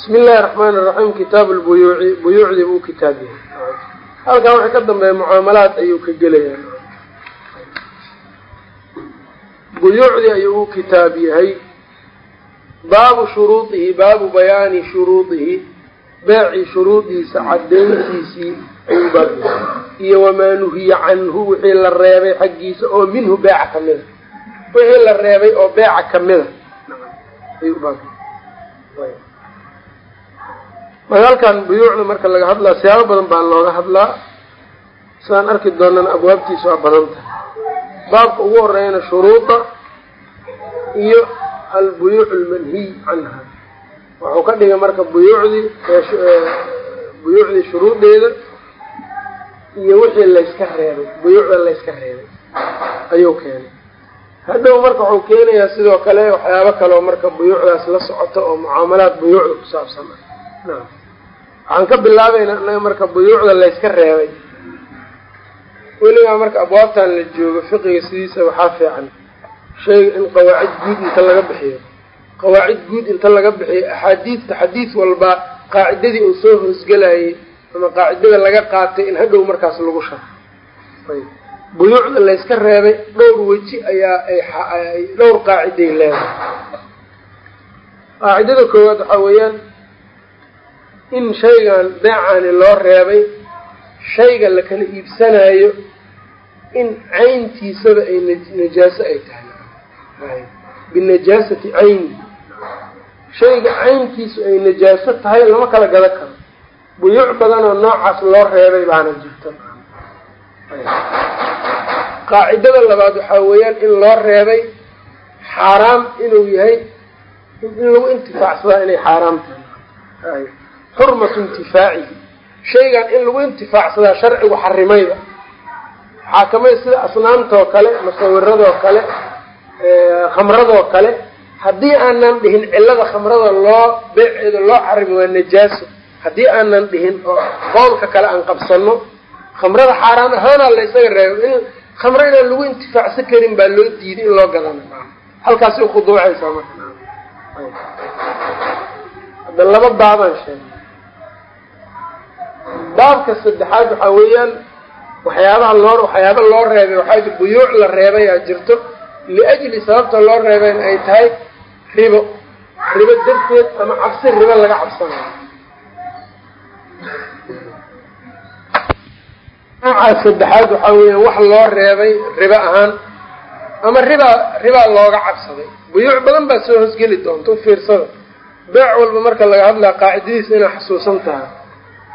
bismi illahi raxmaan iraxiim kitaabu lbuyuuci buyuucdii buu kitaab yahay. Halkan waxay ka dambeeya mucaamalaad ayuu ka gelaya buyuucdii ayuu u kitaab yahay. Baabu shuruudihi baabu bayaani shuruudihi beecii shuruudiisa cadayntiisii ayuu baab yahay. Iyo wamaa nuhiya canhu wixii la reebay xaggiisa oo minhu beeca kamida wixii la reebay oo beeca kamida ayuu baab marka buyuucda marka laga hadlaa siyaabo badan baa looga hadlaa. Sidaan arki doonana abwaabtiisa waa badan tahay. Baabka ugu horeeyana shuruuda iyo albuyuuc almanhiy canha. Wuxuu ka dhigay marka buyuucdii buyuucdii shuruudeeda iyo wixii layska reebay buyuucda layska reebay ayuu keenay. Hadhow marka wuxuu keenayaa sidoo kale waxyaabo kaleo marka buyuucdaas la socoto oo mucaamalaad buyuucda ku saabsan. Ah waxaan ka bilaabaynaa inaga marka buyuucda layska reebay. Weligaa marka abwaabtan la joogo fiqiga sidiisa waxaa fiican. Shayga in qawaacid guud inta laga bixiyo. Qawaacid guud inta laga bixiyo axaadiidta xadiid walba qaacidadii uu soo hoosgelayay ama qaacidada laga qaatay in hadhow markaas lagu sharo buyuucda layska reebay dhowr weji ayaa ay dhowr qaaciday leedahay. Qaacidada koowaad waxaa weeyaan in shaygan beecaani loo reebay shayga la kala iibsanaayo in cayntiisaba ay najaaso ay tahay. Binajaasati cayni shayga cayntiisu ay najaaso tahay lama kala gadan karo. Buyuuc badan oo noocaas loo reebay baana jirta qaacidada labaad waxaa weeyaan in loo reebay xaaraam inuu yahay in lagu intifaacsadaa inay xaaraam tahay xurmatu intifaacihi shaygan in lagu intifaacsadaa sharcigu xarimayba waxaa ka mid sida asnaamtoo kale musawiradoo kale khamradoo kale. Haddii aanan dhihin cilada khamrada loo beeceeda loo xarimi waa najaaso. Haddii aanan dhihin oo qowlka kale aan qabsano khamrada xaaraan ahaanaa la isaga reebo in khamro inaan lagu intifaacsan karin baa loo diiday in loo gadana. Halkaasay khuduucaysaa marka. Hadda laba baabaan sheegay baabka saddexaad waxaa weeyaan waxyaabaha loo waxyaaba loo reebay waxaa jir buyuuc la reebayaa jirto. Liajli sababta loo reebayn ay tahay ribo. Ribo darteed ama cabsi ribo laga cabsanayo. Noocaas saddexaad waxaa weeyaan wax loo reebay ribo ahaan ama ribaa ribaa looga cabsaday. Buyuuc badan baa soo hosgeli doonta fiirsada. Beec walba marka laga hadlaya qaacidadiisa inaa xasuusan tahay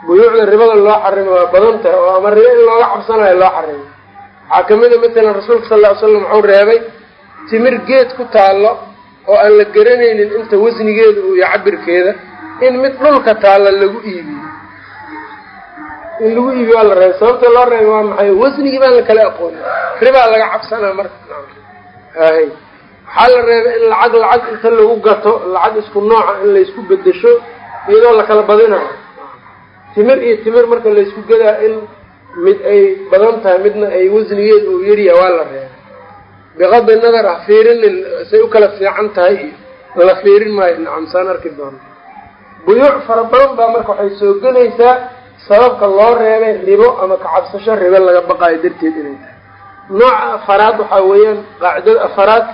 buyuucda ribada loo xarimo waa badan tahay oo ama ribo in looga cabsanayo loo xarimo. Waxaa ka mid a matalan rasuulka sal ly slam wuxuu reebay timir geed ku taallo oo aan la garanaynin inta wasnigeeda iyo cabirkeeda in mid dhulka taalla lagu iibiyo. In lagu iibiyo waa la reebay. Sababta loo reebay waa maxay? Wasnigii baan la kala aqoonin ribaa laga cabsanaa marka. Hay waxaa la reebay in lacag lacag inta lagu gato lacag isku nooca in laysku bedesho iyadoo la kala badinayo timir iyo timir marka laysku gadaa in mid ay badan tahay midna ay wasnigeeda uu yaryaha waa la reebay. Biqadi nadar ah fiirinin say u kala fiican tahay iyo la fiirin maayo. Nacam saan arki doono buyuuc fara badan baa marka waxay soo gelaysaa sababka loo reebay ribo ama kacabsasho ribo laga baqaayo darteed inay tahay. Nooca afaraad waxaa weeyaan qaacidada afaraad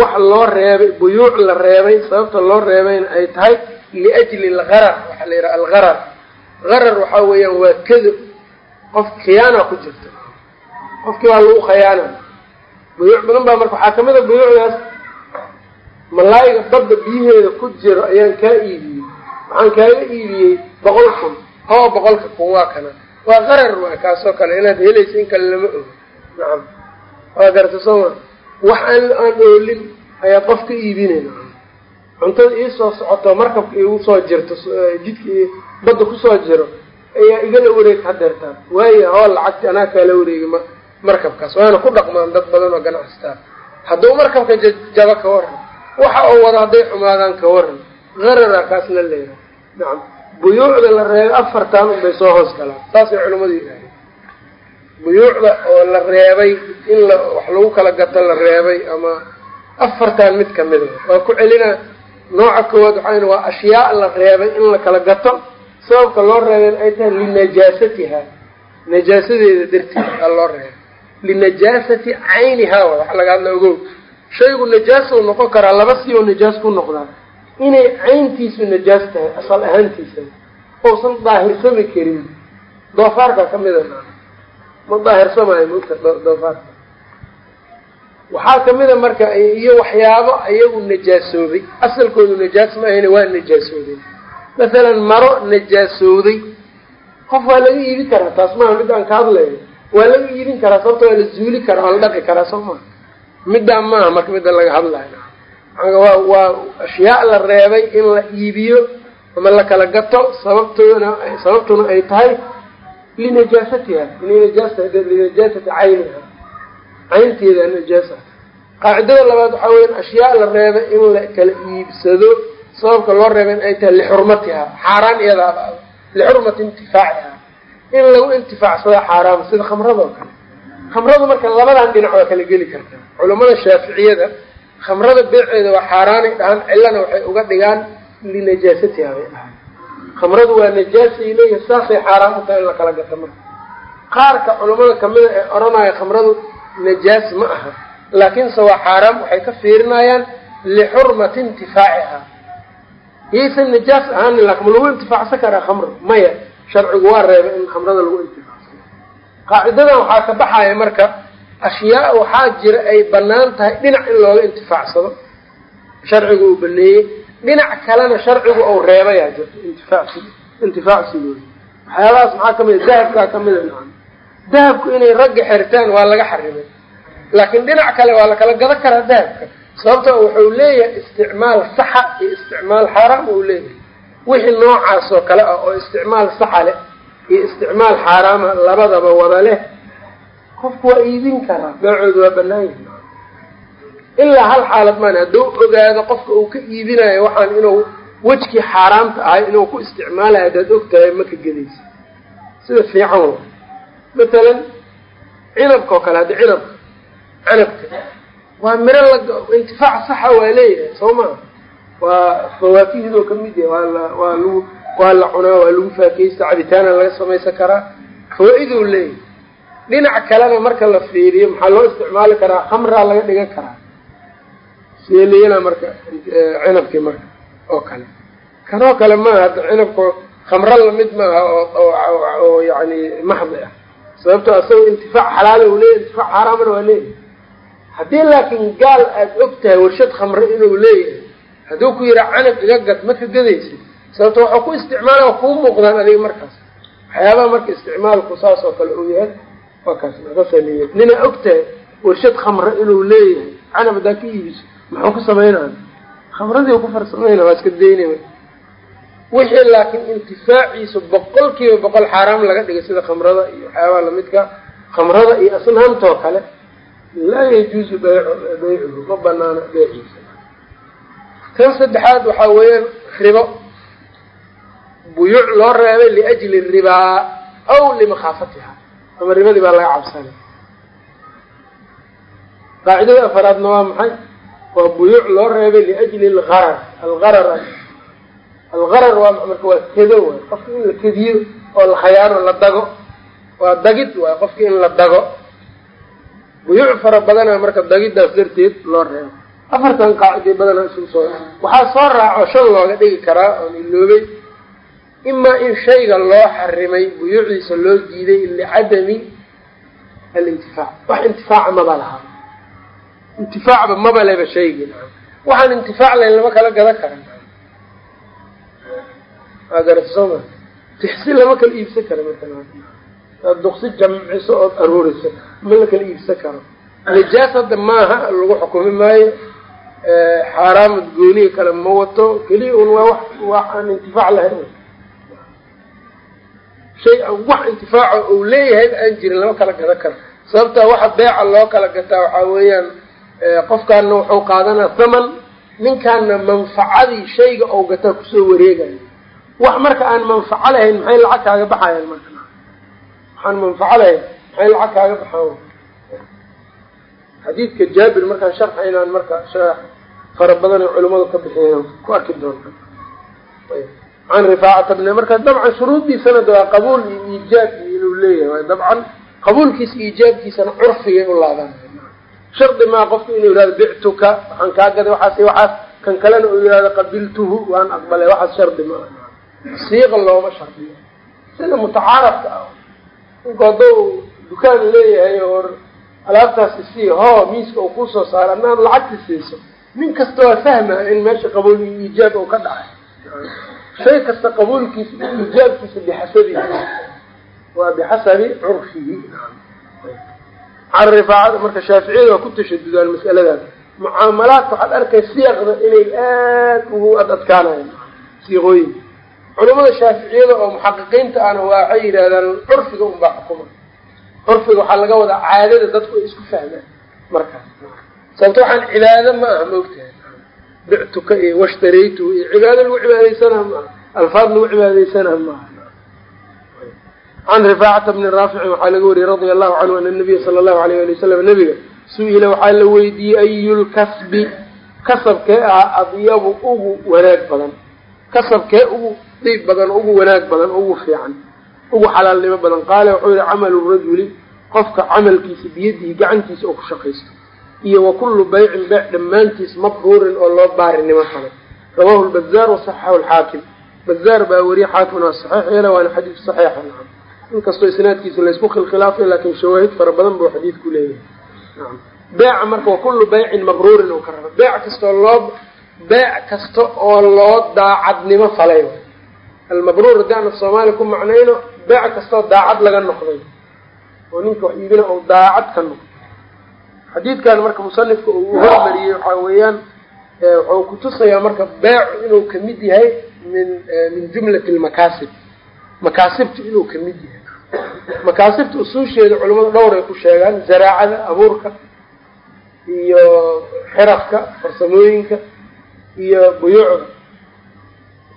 wax loo reebay buyuuc la reebay sababta loo reebayna ay tahay liajli algarar waxaa la yidhaha algarar garar waxaa weeyaan waa kadib qof khiyaana ku jirta qofkii baa lagu khayaana buyuuc badan baa marka waxaa ka mid a buyuucdaas malaayiga badda biyaheeda ku jiro ayaan kaa iibiyey. Waxaan kaaga iibiyey boqol kun hoo boqolka kun waa kana. Waa qarar waa kaasoo kale inaad helaysa in kale lama ogo. Nacam. Waa garta sooma wax aan aan oolin ayaa qof ka iibinayna cuntada iisoo socoto markabka igu soo jirto jidka badda ku soo jiro ayaa igala wareeg hadeertaan waayo hoo lacagti anaa kaala wareegi ma markabkaas. Waana ku dhaqmaan dad badan oo ganacsataa hadduu markabka jaba ka waran waxa uu wado hadday xumaadaan ka waran qarara kaasna leeyahay nacam buyuucda la reebay afartan unbay soo hoos galaan. Saasay culimmadu yidhaaheen buyuucda oo la reebay in la wax lagu kala gato la reebay ama afartan mid kamida waa ku celinaa nooca koowaad waxaa waa ashyaa la reebay in la kala gato sababka loo reebeen ay tahay linajaasatiha najaasadeeda darteed aa loo reebay. Linajaasati caynihaa wa wax laga hadla ogow. Shaygu najaasou noqon karaa laba si oo najaas ku noqdaa inay cayntiisu najaas tahay asal ahaantiisa. Ousan daahirsami karin. Doofaarka ka mida ma daahirsamaayo mota doofaarka. Waxaa kamida marka iyo waxyaabo iyagu najaasoobay asalkoodu najaas ma ahayna waa najaasooday masalan maro najaasooday. Qof waa laga iibin karaa taas maaha mid aan ka hadlayo waa laga iibin karaa sababta waa la zuuli karaa waa la dhaqi karaa soo maa middaa maaha marka midda laga hadlayo. Waa waa ashyaa la reebay in la iibiyo ama la kala gato sababtoona sababtuna ay tahay linajaasatiha inay najaas tahay linajaasati cayniha caynteeda najaasa. Qaacidada labaad waxaa weya ashyaa la reebay in la kala iibsado sababka loo reebay in ay tahay lixurmatiha xaaraan iyadaaba lixurmati intifaaciha in lagu intifaacsada xaaraam sida khamrada oo kale. Khamradu marka labadan dhinac waa kala geli kartaa culamada shaaficiyada khamrada beeceeda waa xaaraanay dhahaan cillana waxay uga dhigaan linajaasatiha bay dhahaan. Khamradu waa najaasay leeyahay saasay xaaraan u tahay in la kala gato marka. Qaarka culamada kamida ee odhanaya khamradu najaas ma aha laakiinse waa xaaraam waxay ka fiirinayaan lixurmati intifaaciha yaysan najaas ahaanin laakin ma lagu intifaacsan karaa khamr. Maya sharcigu waa reebay in khamrada lagu intifaacsano qaacidadan waxaa ka baxaya marka ashyaa waxaa jira ay bannaan tahay dhinac in looga intifaacsado. Sharcigu uu baneeyey dhinac kalena sharcigu ou reebayaa jirto intifaacsi intifaacsigooda waxyaabahaas maxaa ka mid a dahabkaa kamida maa dahabku inay ragga xirtaan waa laga xarimay. Laakiin dhinac kale waa la kala gadan karaa dahabka sababto wuxuu leeyahay isticmaal saxa iyo isticmaal xaaraam uu leeyahay. Wixii noocaas oo kale ah oo isticmaal saxa leh iyo isticmaal xaaraama labadaba wada leh qofku waa iibin karaa beecoodu waa banaan yahi ilaa hal xaalad maan hadduu ogaado qofka uu ka iibinayo waxaan inuu wejkii xaaraamta ahay inuu ku isticmaalayo haddaad og tahay ma ka gedaysa sida fiican wa matalan cinabka oo kale hadda cinabka canabka waa miro la intifaac saxa waa leeyahay soo maa waa fawaakihidoo ka mid yahay waa la waa lagu waa la cunaa waa lagu faakeysta cabitaana laga samaysan karaa. Fawaa-iduu leeyahay. Dhinac kalena marka la fiiriyo maxaa loo isticmaali karaa? Khamraa laga dhigan karaa. Seeliyana marka cinabkii marka oo kale. Kanoo kale maaha hadda cinabka khamro la mid maaha oo yani maxdi ah. Sababto asagoo intifaac xalaala u leeyahy intifaac xaaraamana waa leeyahay haddii laakiin gaal aada og tahay warshad khamre inuu leeyahay hadduu ku yihaa canab iga gad ma ka gadaysid. Sababto waxuu ku isticmaala waa kuu muuqdaan adiga markaas. Waxyaabaha marka isticmaalku saas oo kale uu yahay waa kaas. Makasaniya nina og tahay warshad khamre inuu leeyahay. Canab haddaa ka iibiso muxuu ku samaynaya khamradii ku farsamayna waa iska daynay wixii laakiin intifaaciisu boqol kiiba boqol xaaraam laga dhigay sida khamrada iyo waxyaabaha lamidka khamrada iyo asnaamtoo kale laa yajuuzu baycuhu ma banaano beeciisa kan saddexaad waxaa weeyaan ribo. Buyuuc loo reebay liajli ribaa aw limakhaafatiha. Ama ribadii baa laga cabsanay. Qaacidada afaraadna waa maxay? Waa buyuuc loo reebay liajli algarar algarar algarar waa marka waa kedo waay. Qofka in la kediyo oo la khayaano la dago. Waa dagid waay. Qofka in la dago buyuuc fara badana marka dagidaas darteed loo reebo afartan qaaciday badana isugu soo waxaa soo raaco shan looga dhigi karaa oon iloobay imaa in shayga loo xarimay buyuucdiisa loo diiday licadami alintifaac wax intifaaca maba lahaa intifaacba maba leba shaygii waxaan intifaac layn lama kala gadan karan waa garata soo ma tixsi lama kala iibsan karo marka duqsi jamciso ood aruuriso ma la kala iibsan karo. Nijaas hadda maaha lagu xukumi maayo xaaraamad gooniga kale ma wato keliya un waa wax aan intifaac lahayn. Shay wax intifaaco uu leeyahay aan jirin lama kala gadan karo. Sababta waxa beeca loo kala gataa waxaa weeyaan qofkaana wuxuu qaadanaa thaman ninkaana manfacadii shayga ou gataa ku soo wareegayo. Wax marka aan manfaco lahayn maxay lacag kaaga baxayaan marka waxaan manfaco lahayn maxay lacag kaaga baxaan. Xadiidka jaabir markaan sharxaynaan marka fara badan oo culimmadu ka bixiyeen ku arki doonta can rifaacata bni marka dabcan shuruuddiisana de waa qabuul iyo iijaab inuu leeyahay dabcan qabuulkiisa iijaabkiisana curfigay u laabaan. Shardi maa qofku inuu yihahdo bictuka waxaan kaa gaday waxaas waxaas. Kan kalena uu yihahdo qabiltuhu waan aqbalay waxaas shardi ma aha. Siiqa looma shardiyo. Sida mutacaarafka ah ninku hadduu dukaan leeyahay oo alaabtaas isii hoo miiska uu ku soo saaro adnaad lacagti siiso nin kasta waa fahma in meesha qabuul iyo iijaab uu ka dhacay. Shay kasta qabuulkiisa iyo iijaabkiisa bixasabihi waa bixasabi curfihi. Can marka shaaficiyada waa ku tashadudaan mas'aladaas. Mucaamalaadka waxaad arkay siiqda inay aad ugu ad adkaanayan siiqooyinka culamada shaaficiyada oo muxaqiqiinta ahna waxay yidhahdaan curfiga unbaa xukuma curfiga waxaa laga wadaa caadada dadku ay isku fahmaan markaas sababto waxaan cibaado ma aha maogtahay bictuka iyo washtaraytuhu iyo cibaado lagu cibaadaysanaha maaha alfaad lagu cibaadaysanaha maaha can rifaacata bni raaficin waxaa laga wariyey radia allahu canhu ana nabiya sala allahu alayh ali wasalam nabiga su'ila waxaa la weydiiyey ayulkasbi kasabkee ah adyabu ugu wanaag badan kasabkee ugu diib badan ugu wanaag badan ugu fiican ugu xalaalnimo badan. Qaala wuxuu yihi camalu rajuli qofka camalkiisa biyadihi gacantiisa oo ku shaqaysto. Iyo wa kullu baycin beyc dhammaantiis mabruurin oo loo baarinimo falay rawahu lbazaar wasaxaxahu lxaakim bazaar baa weriye xaakimna saxiix yeela waana xadiid saxiixa nacam inkastoo isnaadkiisa laysku khilkhilaafay laakin shawaahid fara badan buu xadiidku leeyahay. Beeca marka wa kullu baycin mabruurin oo ka raba beec kastoo loo beec kasta oo loo daacadnimo falay almabruur haddii aan af ku macnayno beec kastoo daacad laga noqday. Oo ninka wax iibina ou daacad ka noqdo. Xadiidkan marka musanifka uu hormariyey waxaa weeyaan wuxuu kutusayaa marka beecu inuu ka mid yahay min min jumlati lmakaasib makaasibta inuu ka mid yahay. Makaasibta usuusheeda culamada dhowr ay ku sheegaan zaraacada abuurka iyo xirafka farsamooyinka iyo buyuucda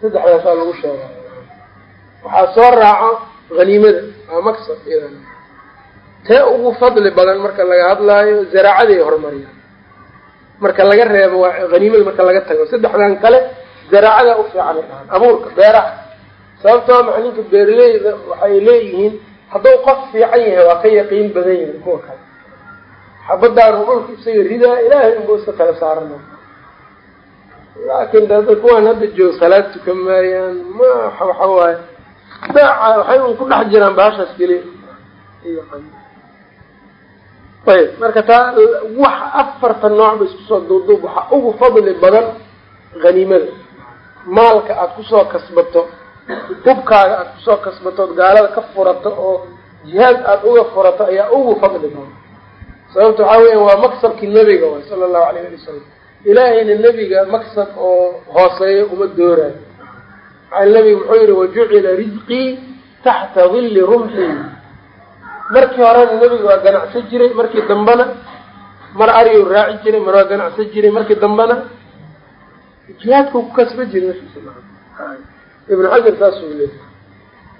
saddexdaasaa lagu sheegaa waxaa soo raaco haniimada waa maksab iyadan tee ugu fadli badan marka laga hadlaayo zaraacaday horumariyaan marka laga reebo waa haniimada marka laga tago. Saddexdan kale zaraacadaa u fiican dhahaan abuurka beeraha. Sababtoo macalinka beeraleyda waxay leeyihiin hadduu qof fiican yahay waa ka yaqiin badan yahay kuwa kale. Xabadaanu dhulka isaga ridaa ilaahay unba iska kala saarana laakin dada kuwaan hadda joog salaad tukan maayaan ma waxa waaye. Beeca waxay un ku dhex jiraan baashaas keliya ayb marka taa wax afarta nooc ba isku soo duuduub waxaa ugu fadli badan haniimada maalka aada ku soo kasbato hubkaaga aada ku soo kasbatood gaalada ka furato oo jihaad aada uga furato ayaa ugu fadli badan. Sababta waxaa weya waa maksabkii nebiga waay sala allahu alayh ali wasalam ilaahayna nebiga maksab oo hooseeya uma doorayo maa nebiga muxuu yihi wajucila risqii taxta dilli rumxii markii horena nebiga waa ganacsan jiray markii dambena mar arigu raaci jiray mar waa ganacsan jiray markii dambena jihaadku ku kasba jiray ibnu xajar saasuu leeyay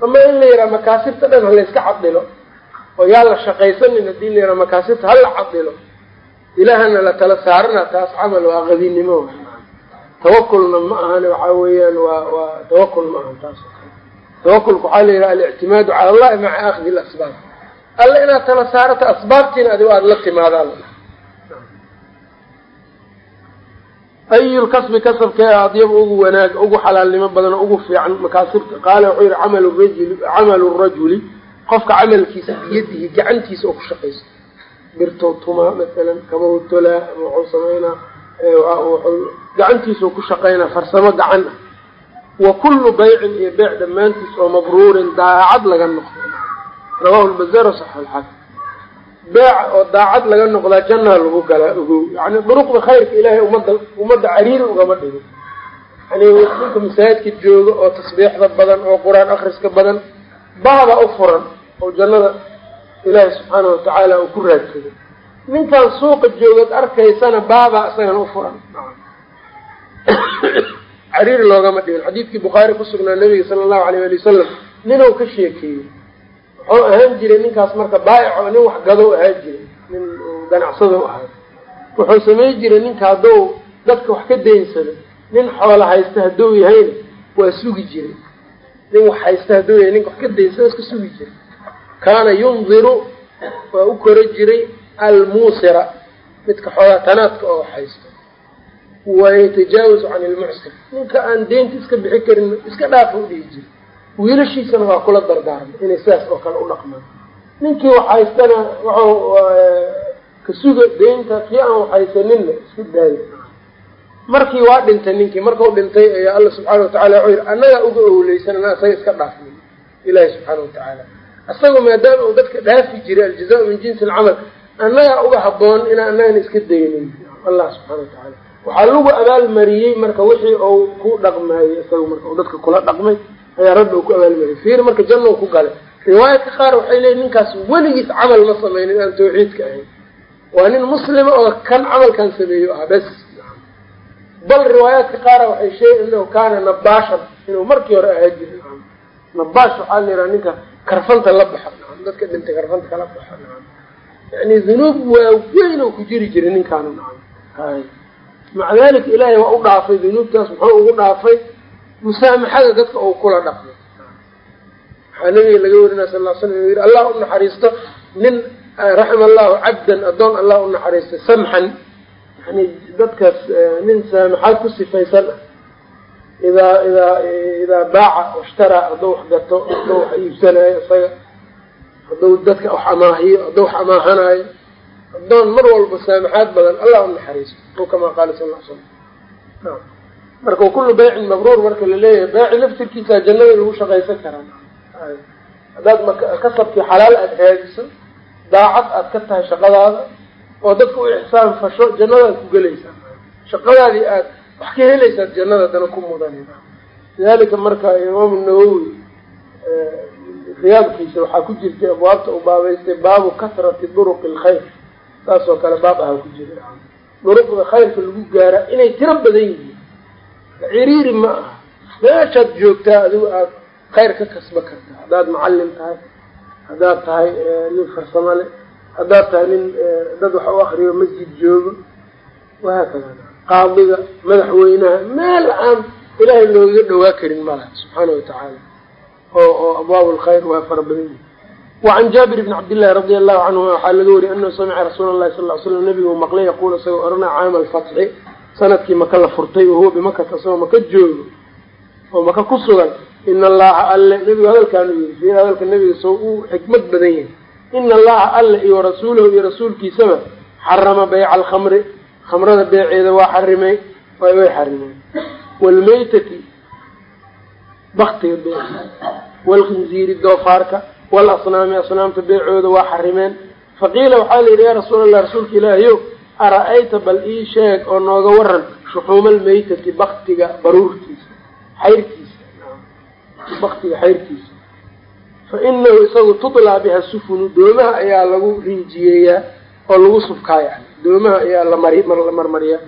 ama in la yidhaha makaasibta dhan halayska cadilo oo yaa la shaqaysanin haddii la yidhaha makaasibta hala cadilo ilaahana la tala saarana taas camal waa qadinimo tawakulna ma ahan waxaa weeyaan waa waa tawakul ma ahan taas tawakulka waxaa la yidhaha alictimaadu cala allahi maca akhdi lasbaab alla inaad tala saarato asbaabtiina adigo aada la timaadaan ayulkasbi kasabkee adyaba ugu wanaag ugu xalaalnimo badan ugu fiican makaasibta qaala wuxuu yihi camal rajuli camalu rajuli qofka camalkiisa biyadihi gacantiisa oo ku shaqayso birto tuma masalan kabahu tolaa ama waxuu samaynaa gacantiisa oo ku shaqaynaa farsamo gacan. Ah wa kullu baycin iyo beyc dhammaantiis oo mabruurin daacad laga noqdo. Rawahu lbazaar sax beeca oo daacad laga noqdaa jannaa lagu galaa ogow yani duruqda khayrka ilaahay ummadda ummadda cariiri ugama dhigo. Yani ninka masaajidka jooga oo tasbiixda badan oo qur'aan akriska badan baaba u furan oo jannada ilaahay subxaana watacaala uu ku raadsado. Ninkan suuqa joogad arkaysana baabaa isagana u furan. Cariiri loogama dhigin xadiidkii bukhaari kusugnaa nabiga sala allahu alayh ali wasalam ninuu ka sheekeeyey. Wuxuu ahaan jiray ninkaas marka baayic oo nin wax gado ahaan jiray. Nin ganacsado ahay wuxuu samay jiray ninka hadduu dadka wax ka daynsado nin xoola haysta hadduu yahayna waa sugi jiray. Nin wax haysta hadduu yahay ninka wax ka daynsado iska sugi jiray kaana yundiru waa u kora jiray almuusira midka xoogaa tanaadka oo haysto. Wayatajaawaz can ilmucsir ninka aan deynta iska bixi karin iska dhaafa u dhihi jira wiilashiisana waa kula dardaarmay inay sidaas oo kale u dhaqmaan. Ninkii wax haystana wuxuu ka suga deynta kii aan wax haysaninna iska daaya markii waa dhintay ninkii markau dhintay ayaa alla subxaana watacala wuxuu yihi annagaa uga owleysan ana asaga iska dhaafnay ilaahi subxaana watacaala isagoo maadaama uu dadka dhaafi jiray aljaza min jinsi alcamal annagaa uga haboon inaa annagana iska daynin. Allah subxana watacaala waxaa lagu abaalmariyey marka wixii uu ku dhaqmaayey isaga marka uu dadka kula dhaqmay ayaa rabbi uu ku abaalmariyey fiir marka janna ku galay. Riwaayadka qaar waxay leeyiin ninkaas weligiis camal ma sameynin aan tawxiidka ahayn. Waa nin muslima oo kan camalkan sameeyo ah bes. Bal riwaayaadka qaara waxay sheegay inahu kaana nabaashan inuu markii hore ahaa jiri nabaash waxaa la yidhaha ninka karfanta la baxa dadka dhintay karfanta kala baxa yani dunuub waaweyn oo ku jiri jiray ninkaanu maca dalika ilaahay waa u dhaafay dunuubtaas muxuu ugu dhaafay? Musaamaxada dadka uu kula dhaqmay waxaa nabiga laga warinaya sal l slam uu yihi allah u naxariisto nin raxima allahu cabdan addoon allah u naxariistay samxan. Yani dadkaas nin saamaxaad ku sifaysan idaa idaa idaa baaca washtaraa hadduu wax gato hadduu wax iibsanayo isaga hadduu dadka wax amaahiyo hadduu wax amaahanaayo addoon mar walba saamaxaad badan allah u naxariisto o kamaa qaala sal l slam marka kullu baycin mabruur marka la leeyahay baaci laftirkiisa jannada lagu shaqaysan karaa haddaad makasabkii xalaal aada raadiso daacad aad ka tahay shaqadaada oo dadka u ixsaan fasho jannadaad ku gelaysaa shaqadaadii aad wax ka helaysaad jannada dana ku mudan lidalika marka imaamu nawowi riyaadkiisa waxaa ku jirtay abwaabta u baabaystay baabu kasrati duruqi alkhayr. Saas oo kale baab ahaa ku jira duruqda khayrka lagu gaara inay tiro badan yihiin. Ciriiri ma aha. Meeshaad joogtaa adigu aad khayr ka kasba kartaa. Haddaad macalin tahay haddaad tahay nin farsamo le haddaad tahay nin dad wax u akriyo masjid joogo. Wahaakada qaadiga madaxweynaha meel aan ilaahay loogaga dhawaa karin malaha subxaana watacaala oo oo abwaab lkhayr waa fara badan yihi wacan jaabir bni cabdillahi radia allahu canhuma waxaa laga wariyay anahu samica rasuula llahi sal ly slam nabigu maqlay yaquul isagoo oranaa caama alfatxi sannadkii maka la furtay wahuwa bimakata isagoo maka joogo oo maka ku sugan ina allaha alle nebigu hadalkaanu yiri fi hadalka nebiga soo uu xikmad badan yahay. Ina allaha alle iyo warasuulahu iyo rasuulkiisaba xarama bayca alkhamri khamrada beeceeda waa xarimay way xarimeen. Waalmaytati baktiga beeciisa waalkhinziiri doofaarka. Waalasnaami asnaamta beecooda waa xarimeen. Faqiila waxaa la yidhi yaa rasuul allah rasuulka ilaahiyo ara-ayta bal ii sheeg oo nooga waran shuxuuma almaytati baktiga baruurtiisa xayrkiisa baktiga xayrkiisa fa inahu isagu tudlaa biha sufunu doomaha ayaa lagu rinjiyeeyaa oo lagu subkaa yani doomaha ayaa lamala marmariyaa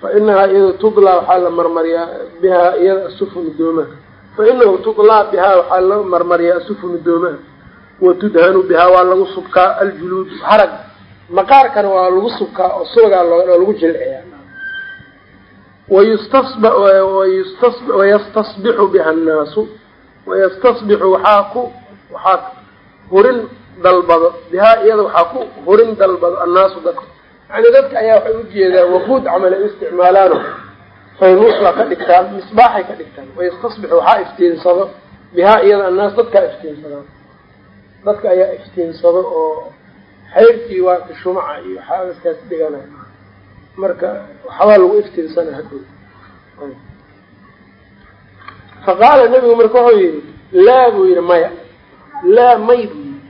fa inahaa iyada tudlaa waxaa la marmariyaa bihaa iyada asufunu doomaha fa inahu tudlaa bihaa waxaa la marmariyaa asufunu doomaha wa tudhanu bihaa waa lagu subkaa aljuluud harag. Maqaarkana waa lagu subkaa oo subagaa lagu jilciyaa. Wayastasbixu biha annaasu wayastasbixu waxaa ku waxaa hurin dalbado. Bihaa iyada waxaa ku hurin dalbado annaasu dadka yani dadka ayaa waxay ujeedaan waquud camal ay u isticmaalaano. Faynuus waa ka dhigtaan misbaaxay ka dhigtaan wayastasbixu waxaa iftiinsado bihaa iyada annaas dadkaa iftiinsadaan. Dadka ayaa iftiinsado oo xayrkii waaka shumaca iyo waxaaskaas dhiganay marka waxbaa lagu iftiinsana hadhow faqaala nebigu marka wuxuu yihi laa buu yihi maya. Laa may buu yihi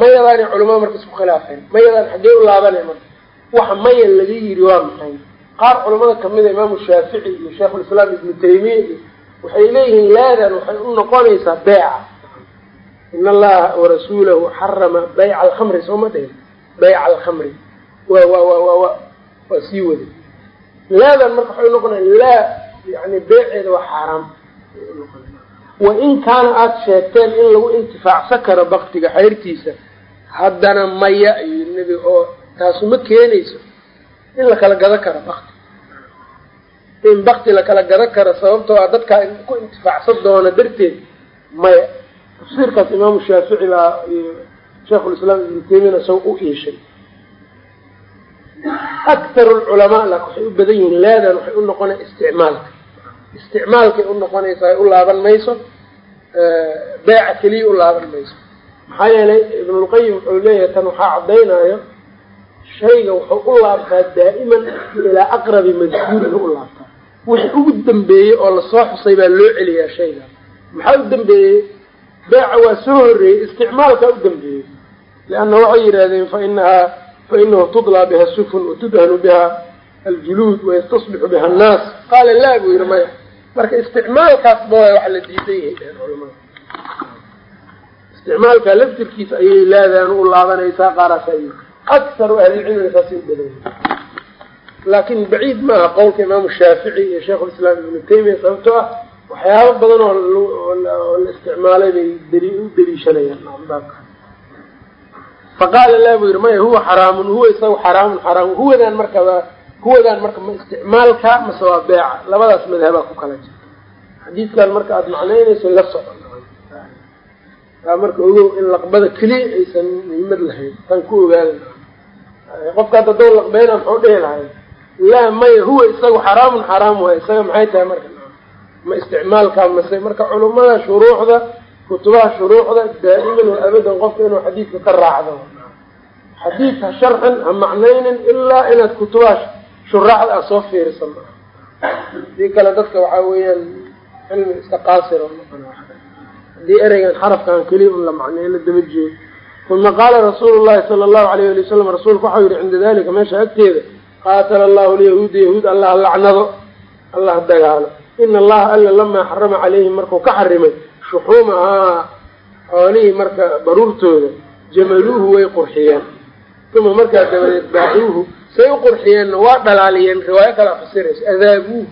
mayadaanay culamada marka isku khilaafeen mayadaan xaggee u laabanay marka waxa maya laga yidhi waa maxay? Qaar culamada kamida imaamu shaafici iyo sheikhulislaam ibnu taymiya iyo waxay leeyihiin laadan waxay u noqonaysaa beeca in allaha warasuulahu xarama bayca alkhamri sooma dhihin bayca alkhamri wa wa wa wa wa waa sii waday laadan marka waxay unoqonaya laa yani beeceeda waa xaaraam. Wa in kaana aada sheegteen in lagu intifaacsan karo baktiga xayrtiisa haddana maya ayuu nebiga oo taasu ma keenayso in la kala gado karo bakti in bakti la kala gadan karo sababtoo ah dadkaa ku intifaacsan doona darteed maya tafsiirkaas imaamu shaafici baa iyo sheikhulislaam ibnu taymiyan isaga u iishay akharu lculamaa laakin waxay u badan yihiin laadan waxay u noqonay isticmaalka. Isticmaalkay u noqonaysa ay u laaban mayso beeca keliya u laaban mayso. Maxaa yeelay ibnulqayim wuxuu leeyahay tan waxaa caddaynayo shayga wuxuu u laabtaa daa'iman ilaa aqrabi madkuurin u laabtaa. Wixii ugu dambeeyey oo la soo xusay baa loo celiyaa shayga. Maxaa u dambeeyey? Beeca waa soo horreeyey isticmaalkaa u dambeeyey. Lianna waxay yidhahdeen fainahaa fainahu tudlaa biha sufun watudhanu biha aljuluud wayastasbixu biha annaas. Qaala laa buu yihi maya. Marka isticmaalkaasba waa wax la diidan yahay dheen culamada isticmaalka laftirkiisa ayay laadaan u laabanaysaa qaaraasa y akharu ahlilcilmiga saasay u badan laakin baciid maaha qowlka imaamu shaafici iyo sheikhulislaam ibnu taymiya sababtoo ah waxyaabo badan oo la isticmaalay bay u daliishanayaan faqaala laa buu yihi maya huwa xaraamun huwa isaga xaraamun xaraamun huwadaan markaba huwadaan marka ma isticmaalka mase waa beeca labadaas madhabaa ku kala jirta xadiidkan marka aada macnaynayso la soco taa marka ogow in laqbada keliya aysan muhiimad lahayn tan ku ogaada qofka hadda doo laqbeyna muxuu dhihi lahay laa maya huwa isagu xaraamun xaraam waay isaga maxay tahay marka? Ma isticmaalkaa mase marka culummada shuruucda kutubaha shuruucda daa'iman wa abadan qofka inuu xadiidka ka raacdo. Xadiid ha sharxin ha macnaynin ilaa inaad kutubaha shuraaxda a soo fiirisa ma haddii kale dadka waxaa weeyaan cilmi iska qaasir haddii ereygan xarafkan keliya un la macneeyo la daba jeedo uma qaala rasuulu llahi sala allahu alayh ali wasalam rasuulku waxau yihi cinda dalika meesha agteeda qaatala allahu lyahuuda yahuud allah lacnado allah dagaalo ina allaha alla lamaa xarama calayhim markuu ka xarimay shuxuumahaa xoolihii marka baruurtooda jamaluuhu way qurxiyeen uma markaa dabadeed baacuuhu say u qurxiyeenna waa dhalaaliyeen riwaayo kala fasirayso adaabuuhu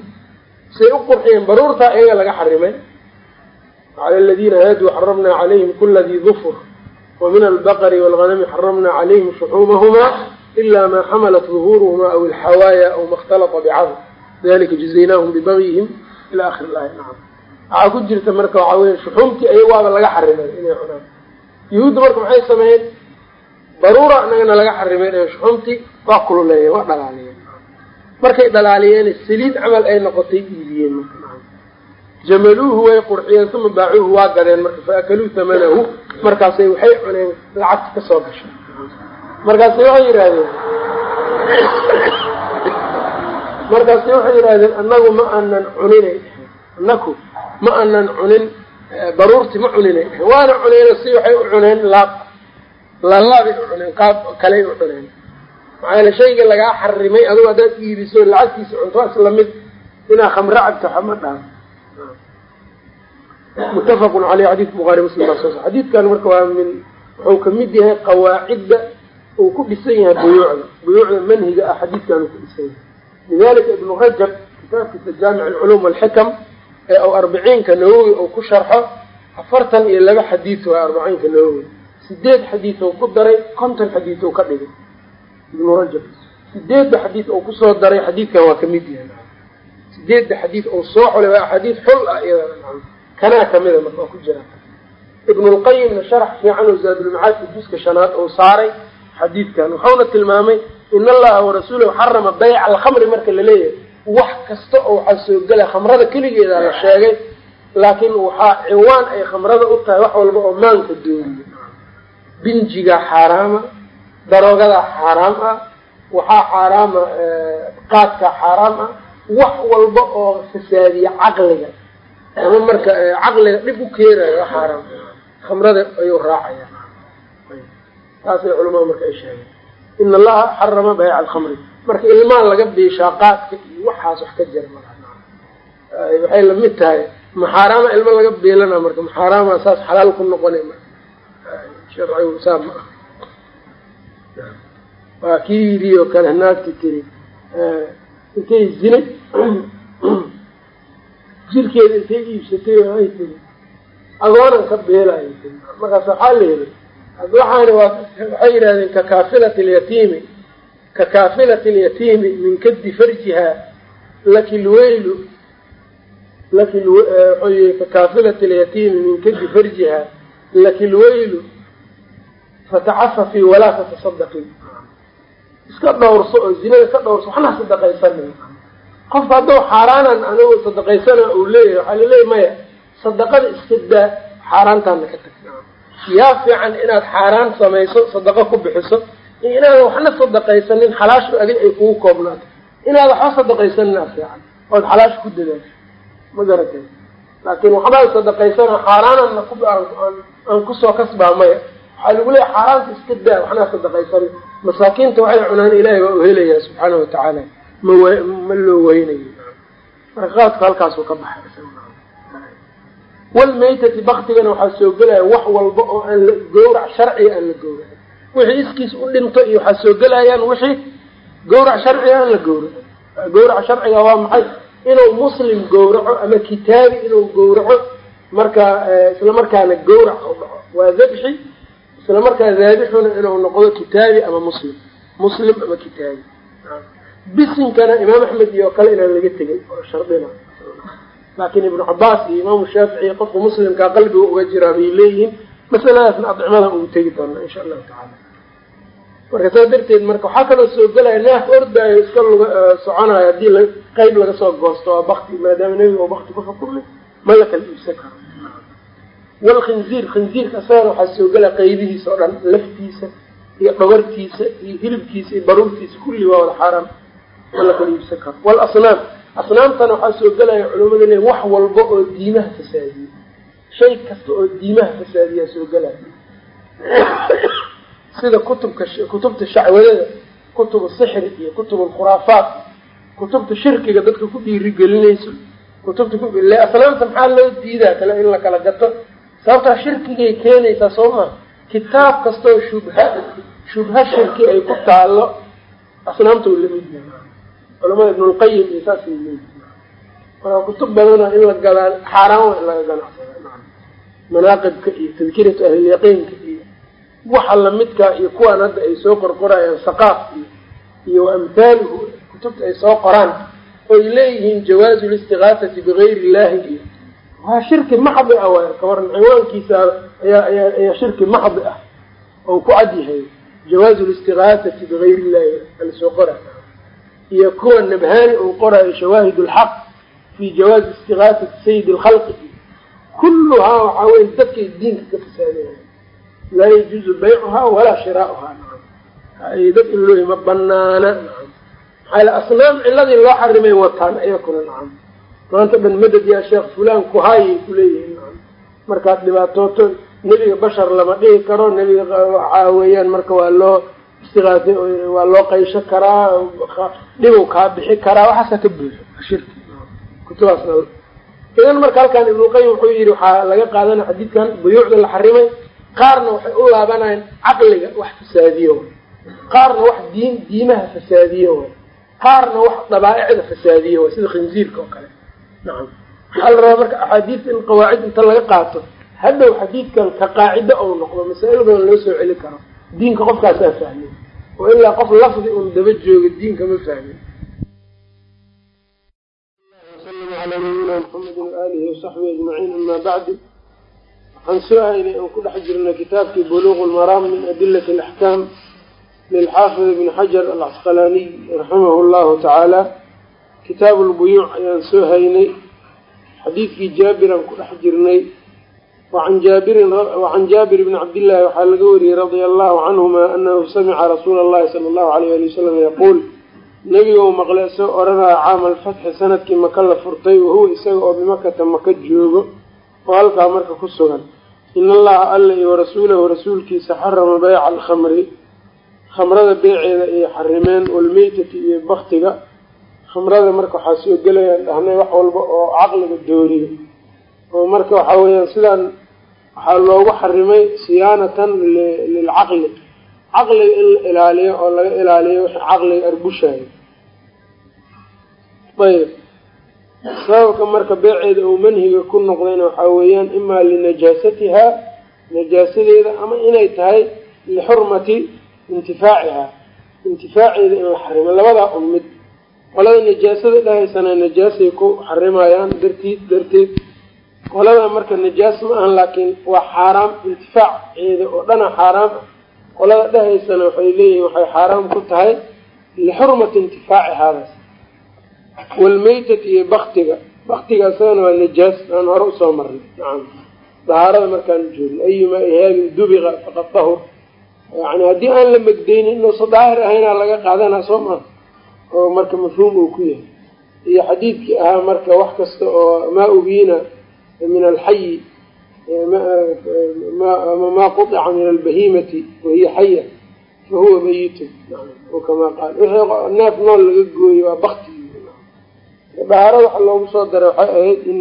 say u qurxiyeen baruurtaa iyaga laga xarimay cala aladiina haaduu xaramna calayhim kula dii dufur wa min albaqri waalganami xaramna calayhim shuxuumahumaa ila maa xamalat duhuuruhumaa aw ilxawaaya aw ma khtalata bicadm dalika jazaynaahum bibagyihim ila akhiri laaya nacam waxaa ku jirta marka waxaa weya shuxuumtii ayaga waaba laga xarimay inay cunaan yuhuudda marka maxay sameeyeen baruura inagana laga xarimay shuxuumtii waa kululeeyeen waa dhalaaliyeen markay dhalaaliyeen saliid camal ay noqotay iibiyeen marka jamaluuhu way qurxiyeen uma baacuuhu waa gadeen marka faakaluu tamanahu markaasay waxay cuneen lacagta ka soo gashay. Markaasay waxay yidhaahdeen markaasay waxay yidhaahdeen annagu ma aanan cuninay annaku ma aanan cunin baruurti ma cuninay waana cuneen si waxay u cuneen laab lalaabay u cuneen qaab kaley u cuneen. Maxaa yeele shayga lagaa xarimay adugu haddaad iibiso lacagtiisa cunto waa isla mid inaa khamro cabto xama dhaaf muttafaqun caleyh xadiidka buhaari muslim baa soo xadiidkan marka waa min wuxuu ka mid yahay qawaacidda uu ku dhisan yahay buyuucda. Buyuucda manhiga ah xadiidkan uu ku dhisan yahay. Lidalika ibnu rajab kitaabkiisa jaamic alculuum walxikam ee uu arbiciinka nawowi uu ku sharxo afartan iyo laba xadiid waa arbaciinka nawowi. Sideed xadiid uu ku daray konton xadiid uu ka dhigay. Ibnu rajab. Sideedda xadiid uu ku soo daray xadiidkan waa ka mid yahay. Sideedda xadiid uu soo xulay waa axaadiid xul ah iyadana kanaa kamida marka ku jira. Ibnulqayimna sharax fiican oo zaadulmacaadka juska shanaad uu saaray xadiidkan. Wuxuuna tilmaamay in allaha warasuulahu xarama bayca alkhamri marka la leeyahay. Wax kasta oo waxaa soo gela khamrada keligeeda la sheegay laakiin waxaa ciwaan ay khamrada u tahay wax walba oo maanka dooriyo binjigaa xaaraama daroogadaa xaaraam ah waxaa xaaraama qaadkaa xaaraam ah wax walba oo fasaadiya caqliga ama marka caqliga dhib u keenayo xaaraam khamrada ayuu raacaya taasay culamada marka ay sheegeen. In allaha xarama bayca alkhamri marka ilmaa laga biishaa qaadka iyo waxaas wax ka jira ma waxay la mid tahay maxaaraama ilmo laga biilana marka maxaaraama saas xalaal ku noqona marka sharcigu saa ma ah waa kii yidhi oo kale naagti tiri intay zinay jirkeeda intay iibsatay oo ay tiri agoonan ka beelayo tiri. Markaas waxaa la yidhi waxaani waxay yidhahdeen kakaafilati lyatiimi kakaafilati alyatiimi min kaddi farjiha laki lweylu laki kakaafilat lyatiimi min kadi farjiha laki lweylu fatacafafii walaa tatasadaqii iska dhowrso oo zinada ka dhowrso waxna sadaqaysanin qofka hadduu xaaraanan anigu sadaqaysana uu leeyahay waxaa laleeyahy maya sadaqada iska daa xaaraantaana ka tag yaa fiican inaad xaaraan samayso sadaqo ku bixiso iyo inaadan waxna sadaqaysanin xalaashu adig ay kugu koobnaato. Inaad waxba sadaqaysaninaa fiican. Ood xalaasha ku dadaasho ma garatay? Laakiin waxbaa sadaqaysana xaaraanana ku aan ku soo kasbaa maya. Waxaa lagu leeyahy xaaraanta iska daa waxnaa sadaqaysanin. Masaakiinta waxay cunaan ilaahay waa u helayaa subxaana watacaala ma w ma loo weynayo marka qaadku halkaasuu ka baxay walmaytati baktigana waxaa soo gelaya wax walba oo aan la gowrac sharciga aan la gowracin. Wixii iskiis u dhinto iyo waxaa soo gelayaan wixii gowrac sharciga aan la gowracin. Gowraca sharciga waa maxay? Inuu muslim gowraco ama kitaabi inuu gowraco markaa isla markaana gowrac u dhaco. Waa dabxi isla markaa daabixuna inuu noqdo kitaabi ama muslim. Muslim ama kitaabi bisinkana imaam axmed iyo kale inaan laga tegin oo shardina laakiin ibnu cabaas iyo imaamu shaafici qofka muslimkaa qalbiga uga jiraa bay leeyihiin. Masaladaasna adcimada ugu tegi doona insha allahu tacaala marka saa darteed marka waxaa kaloo soo gelaya neef ordaayo iska lg soconayo haddii la qeyb laga soo goosto waa bakti maadaama nebiga oo bakti ku xukumay ma la kala iibsan karo. Walkhinziir khinziirka asagana waxaa soo gelaya qeybihiisa oo dhan laftiisa iyo dhabartiisa iyo hilibkiisa iyo baruurtiisa kulli waa wada xaaraam ma la kala iibsan asnaamtana waxaa soo gelaya culamada le wax walba oo diimaha fasaadiye shay kasta oo diimaha fasaadiyaa soo gelaya sida kutubka kutubta shacwadada kutubu sixri iyo kutub alkhuraafaat kutubta shirkiga dadka ku dhiirigelinayso kutubta le asnaamta maxaa loo diidaa kale in la kala gato? Sababtaa shirkigay keenaysaa soo maa kitaab kastoo shubha shubha shirki ay ku taalo asnaamta uu la mid yahay culamada ibnulqayim iyo leeyihi marka kutub badana in la gadaa xaaraan wa in laga ganacsada manaaqibka iyo tadkiratu ahlilyaqiinka iyo waxa lamidka iyo kuwaan hadda ay soo qorqorayaan saqaaf iyo iyo amthaaluhu kutubta ay soo qoraan oy leeyihiin jawaazu listigaasati bigayri illahi iyo waa shirki maxdi ah waay kawaran ciwaankiisa ayaa ayaa ayaa shirki maxdi ah oo ku cad yahay jawaazu listigaasati bigayri illahi alasoo qora iyo kuwa nabhaani uu qoraayo shawaahid lxaq fi jawaazi istigaasati sayid lkhalqi kulluhaa waxaa weye dadkay diinka ka fasaadinaya laa yajuuzu baycuhaa walaa shiraauhaa. Dad in loo ma banaana maxaa asnaam ciladii loo xarimay wataan ayakuna nacam. Maanta dhan madad yaa sheekh fulan kuhaayay kuleeyihiin nacam. Markaad dhibaatooto nebiga bashar lama dhihi karo nebiga waxaa weeyaan marka waa loo istiaasa waa loo qaysho karaa dhibow kaa bixi karaa waxaasaa ka buuxo shirki. Kutubaasna idan marka halkan ibnulqayim wuxuu yidhi waxaa laga qaadana xadiidkan buyuucda la xarimay qaarna waxay u laabanayaan caqliga wax fasaadiyo. Qaarna wax diin diimaha fasaadiyo. Qaarna wax dabaaicda fasaadiyo way sida khinziirka oo kale. Nacam waxaa la rabaa marka axaadiista in qawaacid inta laga qaato hadhow xadiidkan ka qaacido ou noqdo masaa-il badan loo soo celi karo diinka qofkaasaa fahmay oo ilaa qof lafdi un daba jooga diinka ma fahmin. Sal ala nabiyina mxamedi bacdu. Waxaan soo haynay oon ku dhex jirnay kitaabkii buluuq lmaraam min adilati alaxkaam lilxaafid ibni xajar alcasqalaaniy raximahu llahu tacaala kitaabu lbuyuuc ayaan soo haynay. Xadiidkii jaabiraan ku dhex jirnay wacan jaabir bni cabdillahi waxaa laga wariyey radia allahu canhuma anahu samica rasuula allahi sala allahu alayh ali wasalam yaquul nebiga uu maqlay isagoo odhanaya caama alfatxi sannadkii maka la furtay wahuwa isaga oo bimakata maka joogo oo halkaa marka ku sugan in allaha alla iyo warasuulahu rasuulkiisa xarama bayca alkhamri khamrada beeceeda ay xarimeen walmeytati iyo baktiga khamrada marka waxaa soo gelayaan dhahnay wax walba oo caqliga dooriyo oo marka waxaa weeyaan sidaan waxaa loogu xarimay siyaanatan lilcaqli caqliga in la ilaaliyo oo laga ilaaliyo wixii caqliga arbushayo ayb sababka marka beeceeda uu manhiga ku noqdayna waxaa weeyaan imaa linajaasatihaa najaasadeeda ama inay tahay lixurmati intifaacihaa intifaaceeda in la xarimo labadaa un mid. Qolada najaasada dhahaysana najaasay ku xarimayaan dartiid darteed qolada marka najaas ma ahan laakiin waa xaaraam intifaaceeda oo dhana xaaraam. Ah qolada dhahaysana waxay leeyihiin waxay xaaraam ku tahay lixurmati intifaaci haadaas. Walmeytati iyo baktiga baktiga isagana waa najaas aan hore u soo marnay. Nacam dahaarada markaanu joogin ayumaa ihaabin dubiqa faqad tahur. Yani haddii aan la megdeynin inuusa daahir ahaynaa laga qaadanaa soo maa oo marka mafhuum uu ku yahay. Iyo xadiidkii ahaa marka wax kasta oo maa ubiina min alxayi maa quطica min albahimati wahiya xaya fahuwa meyitun kamaa qaal wixii neef nool laga gooyey waa bakti dahaarada waxa loogu soo daray waxay ahayd in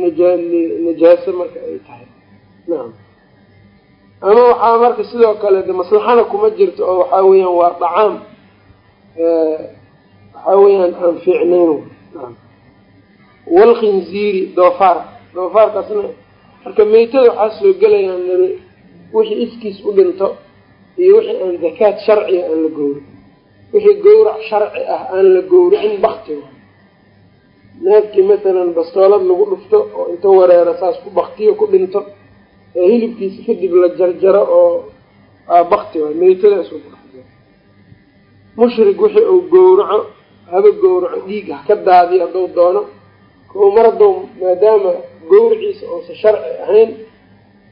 najaaso marka ay tahay nacam ama waxaa marka sidoo kale de maslaxana kuma jirto oo waxaa weeyaan waa dacaam waxaa aan fiicnayn walkhinziiri doofaar doofaarkaasna marka meytada waxaa soo gelayaan niri wixii iskiis u dhinto iyo wixii aan zakaad sharciga aan la gowrin. Wixii gowrac sharci ah aan la gowricin bakti neefkii matalan bastoolad lagu dhufto oo inta wareero saas ku baktiyo ku dhinto ee hilibkiisa kadib la jarjaro oo bakti waay. Meytadaas mushrik wixii uu gowraco haba gowraco dhiig ha ka daadiyo hadduu doono ko mar maadaama gowriciisa uusa sharci ahayn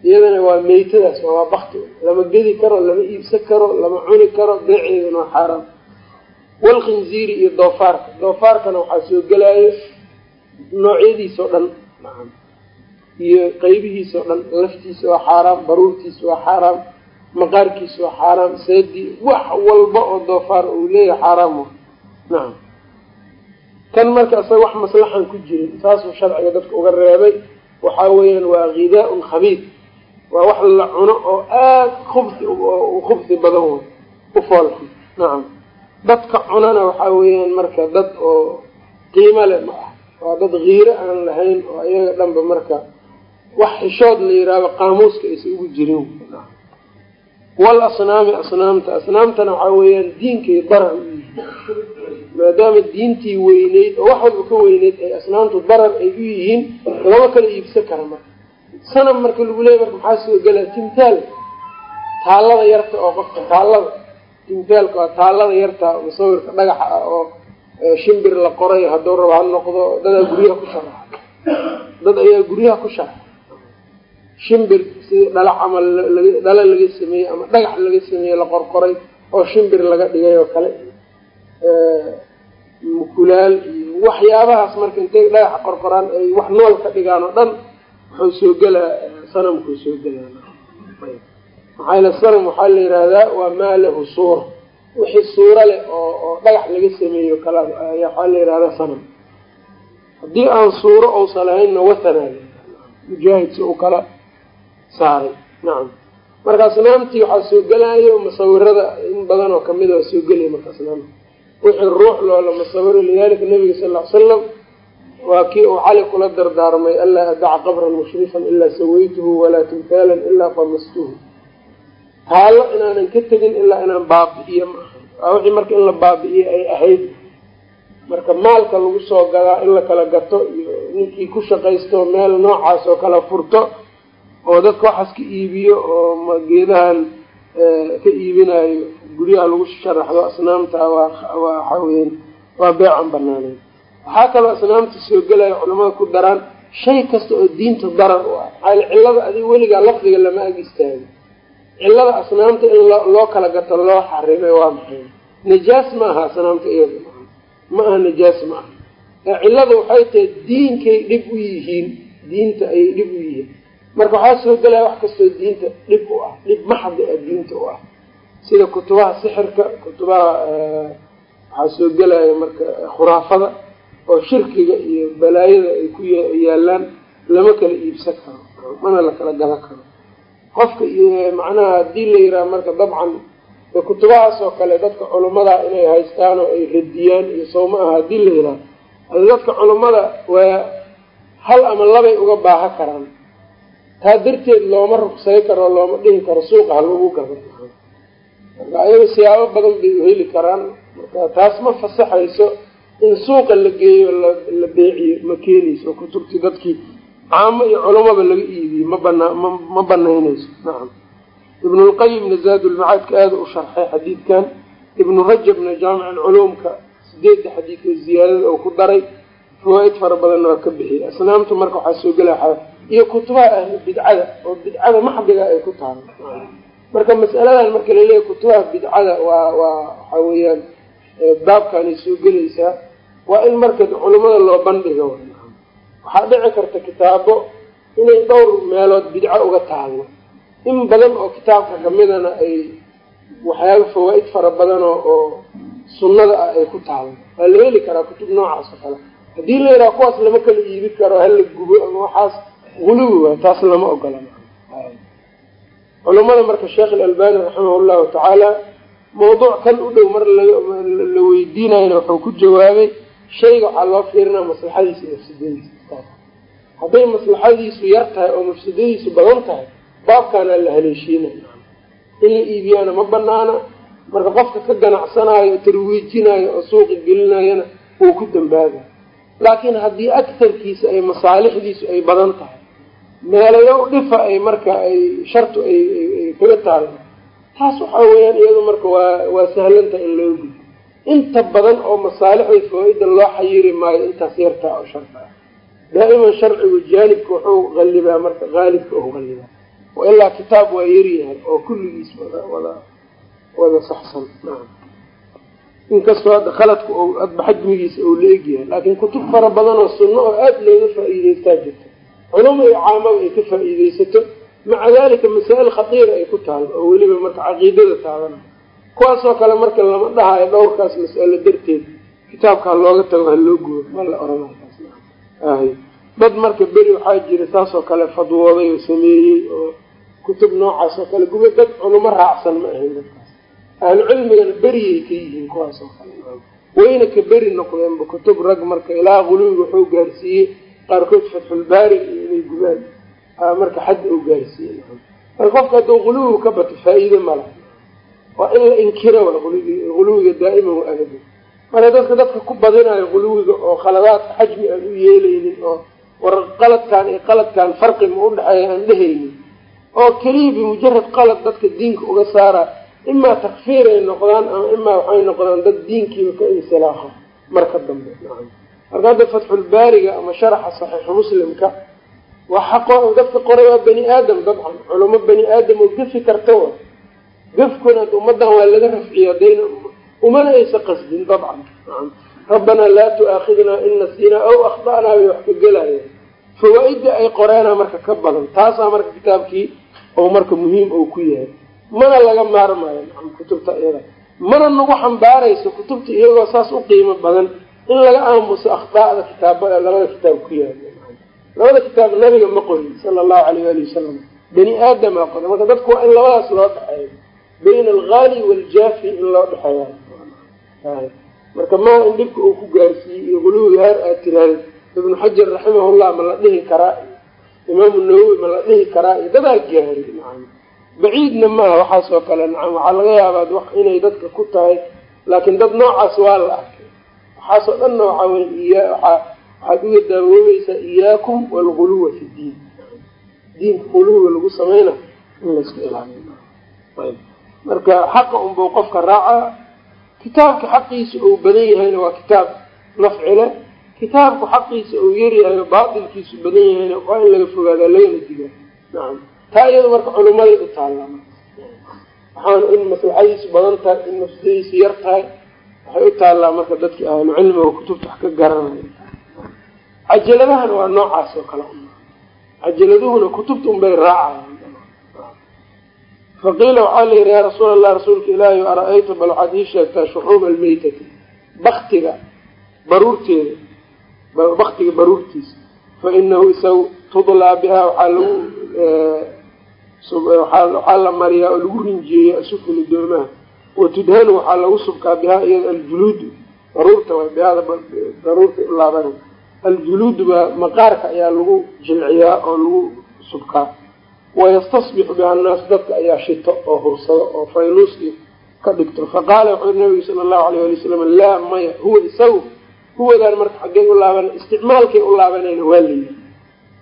iyadana waa meytadaas waa bakti lama gedi karo lama iibsan karo lama cuni karo beeceedana waa xaaraam. Walkhinziiri iyo doofaarka. Doofaarkana waxaa soo gelaayo noocyadiisa o dhan iyo qeybihiisa o dhan laftiisa waa xaaraam baruurtiisa waa xaaraam maqaarkiisa waa xaaraam seedii wax walba oo doofaar uu leeyahay xaaraam nacam kan marka isaga wax maslaxan ku jirin saasuu sharciga dadka uga reebay. Waxaa weeyaan waa ghidaa-un khabiid waa wax la cuno oo aad khubsi khubsi badan way u nacam dadka cunana waxaa weeyaan marka dad oo qiimo leh ma ah waa dad kiiro aan lahayn oo iyaga dhanba marka wax xishood la yidhaahdo qaamuuska aysa ugu jirin wal asnaami asnaamta. Asnaamtana waxaa weeyaan diinkay darar u yihiin maadaama diintii weyneyd oo wax walba ka weyneyd ay asnaamtu darar ay u yihiin lama kala iibsan kara marka. Sanam marka lagu leeyay marka maxaa soo gelaa timtaal. Taallada yarta oo qofka taallada timtaalka waa taallada yarta musawirka dhagaxa ah oo shimbir la qoray hadduu rabo ha noqdo dadaa guryaha ku sharaxa. Dad ayaa guryaha ku sharaxa. Shimbir sidii dhala camal dhala laga sameeyey ama dhagax laga sameeyey la qorqoray oo shimbir laga dhigay oo kale mukulaal iyo waxyaabahaas marka intay dhagaxa qorqoraan ay wax nool ka dhigaan oo dhan wuxuu soo gelaa sanamkuu soo gelaa. Maxaa sanam waxaa la yihahdaa waa maa lahu suura wixii suuro leh oo oo dhagax laga sameeyo kala ayaa waxaa la yihahdaa sanam. Haddii aan suuro ousa lahaynna watanaa mujaahid si uu kala saaray. Nacam marka asnaamtii waxaa soo gelaayo musawirada in badan oo kamida waa soo gelaya marka asnaamta wixii ruux loola musawiro lidalika nabiga sal ly salam waa kii uu cali kula dardaarmay anlaa adaca qabran mushrifan ilaa sawaytuhu walaa timtaalan ilaa qamastuhu. Taallo inaanan ka tegin ilaa inaan baabi'iyo ma aha. Waa wixii marka in la baabi'iyo ay ahayd. Marka maalka lagu soo gadaa in la kala gato iyo ninkii ku shaqaysto meel noocaas oo kala furto oo dadka waxaas ka iibiyo oo geedahan ka iibinayo guryaha lagu sharaxdo asnaamta waa waxa weyan waa beecan banaaneed waxaa kaloo asnaamta soo gelaya culamada ku daraan shay kasta oo diinta darar u ah. Maxaa cillada adiga weligaa lafdiga lama ag istaago cillada asnaamta in loo kala gato loo xarimay waa maxay? Najaas ma aha asnaamta iyada ma aha. Najaas ma aha. Cillada waxay tahay diinkay dhib u yihiin. Diinta ayay dhib u yihiin marka waxaa soo gelaya wax kastoo diinta dhib u ah dhib maxdi ah diinta u ah. Sida kutubaha sixirka kutubaha waxaa soo gelaya marka khuraafada oo shirkiga iyo balaayada ay ku yaalaan lama kala iibsan karo mana la kala gadan karo. Qofka macnaha haddii la yiraha marka dabcan kutubahaas oo kale dadka culummada inay haystaan oo ay radiyaan iyo sawma aha haddii la yiraha dadka culummada waa hal ama labay uga baaha karaan taa darteed looma rugsay karo looma dhihi karo suuqa ha lagu gado marka ayaga siyaabo badan bay uheli karaan. Marka taas ma fasaxayso in suuqa la geeyo la beeciyo ma keenayso kutubtii dadkii caamo iyo culamaba laga iibiyo ma bana ma banaynayso nacam ibnulqayimna zaadulmacaadka aada u sharxay xadiidkan. Ibnu rajabna jaamic alculuumka sideedda xadiidka ziyaadada oo ku daray. Fawaa-id fara badanna waa ka bixiyay asnaamtu marka waxaa soo gelaya iyo kutubaha ahli bidcada oo bidcada maxdiga ay ku tahay marka masaladan marka la leeyahay kutubaha bidcada waa waa waxa weeyaan baabkaanay soo gelaysaa waa in marka culimada loo bandhigo. Waxaa dhici karta kitaabo inay dhowr meelood bidco uga taalo. In badan oo kitaabka kamidana ay waxyaaba fawaa-id fara badan oo sunnada ah ay ku taalo. Waa la heli karaa kutub noocaas oo kale. Haddii la yidhaha kuwaas lama kala iibi karo hala gubo ama waxaas guluwi waay taas lama ogola culamada marka sheekh alalbani raximah llahu tacaala mawduuc kan u dhow mar la weydiinayna wuxuu ku jawaabay shayga waxaa loo fiirinaa maslaxadiisa iyo mafsadadiisa hadday maslaxadiisu yar tahay oo mafsadadiisu badan tahay baabkaanaa la haleeshiinaya in la iibiyaana ma banaana marka qofka ka ganacsanaayo tarwiijinaayo oo suuqa gelinayana wuu ku dambaabay. Laakiin haddii agtarkiisa ay masaalixdiisu ay badan tahay meelayo dhifa ay marka ay shartu ay kaga taalo taas waxaa weeyaan iyadu marka waa waa sahlantaha in loo gudo. Inta badan oo masaalixda fawaa-ida loo xayiri maayo intaas yartaa oo sharta. Ah daa'iman sharcigu jaanibka wuxuu qallibaa marka qaalibka u qallibaa. Wailaa kitaab waa yaryahay oo kulligiis wada wada wada saxsan. Inkastoo hadda khaladka adba xajmigiisa uu la egyahay laakiin kutub fara badan oo sunno oo aada looga faa-iideystaa jirta culamo caamada ay ka faa-iideysato maca dalika masaa-il khatiira ay ku taalo oo weliba marka caqiidada taabana kuwaasoo kale marka lama dhahayo dhowrkaas mas'alo darteed kitaabka ha looga tago ha loo gubo ma la oranay dad marka beri waxaa jira saasoo kale fadwooday oo sameeyey oo kutub noocaas oo kale guba dad culamo raacsan ma ahayn dadkaas ahlu cilmigana beriyay ka yihiin kuwaas oo kale. Wayna ka beri noqdeenba kutub rag marka ilaa quluwiga wuxuu gaarsiiyey qaarkood fatxulbaari iyo inay gubaan marka xadda uu gaarsiiyey marka qofka hadduu quluwiga ka bato faa-iide mala waa in la inkiro waa quluwiga daa'iman wa abadan marka dadka dadka ku badinayo quluwiga oo khaladaadka xajmi aan u yeelaynin oo war qaladkaan iyo qaladkaan farqi ma udhexeeya aan dhehaynin oo keliya bimujarad qalad dadka diinka uga saara imaa takfiir ay noqdaan ama imaa waxay noqdaan dad diinkiiba ka insilaaxa marka dambe marka hadda fatxulbaariga ama sharaxa saxiixu muslimka waa xaqo dadka qoray waa bani aadam dabcan culamo bani aadam oo gefi karta wa gefkuna ummadan waa laga rafciya hadayna umana aysa qasdin dabcan. Rabbanaa laa tu-aakhidnaa in nasiinaa aw akhda'naa bay wax ka gelaya fawaa-idda ay qoreena marka ka badan taasaa marka kitaabkii oo marka muhiim oo ku yahay. Mana laga maarmayo kutubta iyada. Mana nagu xambaarayso kutubta iyagoo saas u qiimo badan in laga aamuso akhdaa'da kitaabada labada kitaab ku yahay labada kitaab nabiga ma qorin sala allahu alayh ali wasalam bani aadamaa qoray marka dadku waa in labadaas loo dhexeeyo bayna algaali waaljaafi in loo dhexeeya marka maa in dhibka uu ku gaarsiiyey iyo quluwiga heer aad tiraahda ibnu xajar raximahullah ma la dhihi karaa. Imaamu nawowi ma la dhihi karaa. Iyo dadaa gaari nacam baciidna maaha waxaas oo kale nacam. Waxaa laga yaabaa inay dadka ku tahay laakiin dad noocaas waa la arkay waxaasoo dhanna waxaa waxaad uga daawoobaysaa iyaakum walguluwa fi diin. Diinka quluwiga lagu sameyna in laysku ilaaliyo. Marka xaqa unbuu qofka raacaa kitaabka xaqiisa uu badan yahayna waa kitaab nafcile kitaabku xaqiisa uu yaryahay oo baatilkiisu badan yahayna waa in laga fogaadaa lagana digaa. Nacam taa iyada marka culimaday u taallaa waxaana in maslaxadiisu badan tahay in mafsadadiisu yar tahay waxay u taallaa marka dadkii ahlu cilmiga oo kutubta wax ka garanaya cajaladahana waa noocaas oo kale. Cajaladuhuna kutubta unbay raacayaan. Faqiila waxaa la yihi yaa rasuul allah rasuulka ilaahi ara-ayta bal waxaad ii sheegtaa shuxuuma almeytati baktiga baruurteeda baktiga baruurtiisa. Fa inahu isagu tudlaa bihaa waxaa lagu waxaa la mariyaa oo lagu rinjiyeeya asufuni doomaha wa tudhanu waxaa lagu subkaa bihaa iyada aljuluudu baruurta way bihada baruurta ulaaban aljuluudu baa maqaarka ayaa lagu jilciyaa oo lagu subkaa wayastasbixu biha annaas dadka ayaa shito oo hursado oo faynuuskii ka dhigto faqaala wuxuu yiri nabigu sala allahu alayh ali wasalam laa maya huwa isagu huwadaan marka xaggey u laaban isticmaalkay u laabanayna waa layihi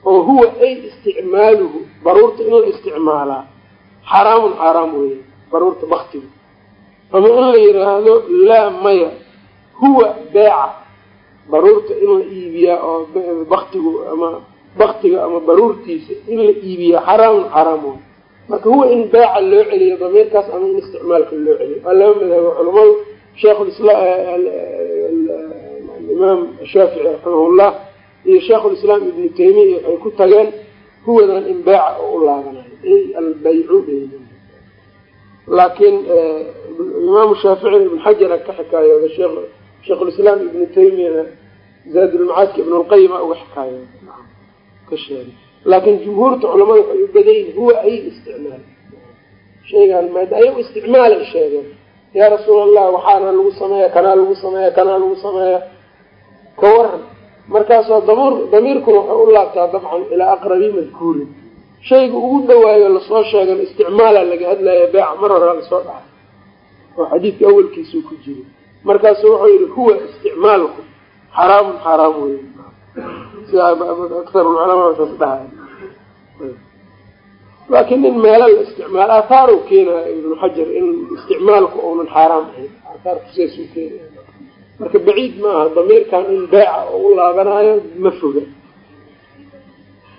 oo huwa ay isticmaaluhu baruurta in la isticmaalaa xaraamun xaaraam weya baruurta baktiga ama in la yidhaahdo laa maya huwa beeca. Baruurta in la iibiyaa oo baktigu ama baktiga ama baruurtiisa in la iibiyaa xaraamun xaraam marka huwa in beeca loo celiyo damiirkaas ama in isticmaalka loo celiyo. Waa laba madhabo culamadu sheekhulimaam shaafici raximahullah iyo sheikhulislaam ibnu taymiya waxay ku tageen huwadan in beeca oo u laabanayo. Ay albaycu laakiin imaamu shaaficina ibn xajara ka xikaayooda sheikhulislaam ibnu taymiyana zaadulmacaadka ibn lqayima uga xikaayooda ka sheegay. Laakiin jumhuurta culamada waxay u badayin huwa ay isticmaal shaygaan maada ayagu isticmaalay sheegeen yaa rasuul allah waxaana lagu sameeya kanaa lagu sameeya kanaa lagu sameeya ka waran markaasoo damr damiirkuna waxay u laabtaa dabcan ilaa aqrabi madkuurin shayga ugu dhawaayo la soo sheegan isticmaala laga hadlaya beeca mar horaa la soo dhaxay oo xadiidka awalkiisuu ku jiray markaasu wuxuu yihi huwa isticmaalku xaraamun xaraam wey sida akar culamaa saas dhahay laakiin in meelo la isticmaal aathaar keenaya ibnu xajar in isticmaalku uunan xaaraam ahayn. Aathaarku sidaasuu keenaya marka baciid ma aha damiirkan in beeca oo u laabanayo ma foga.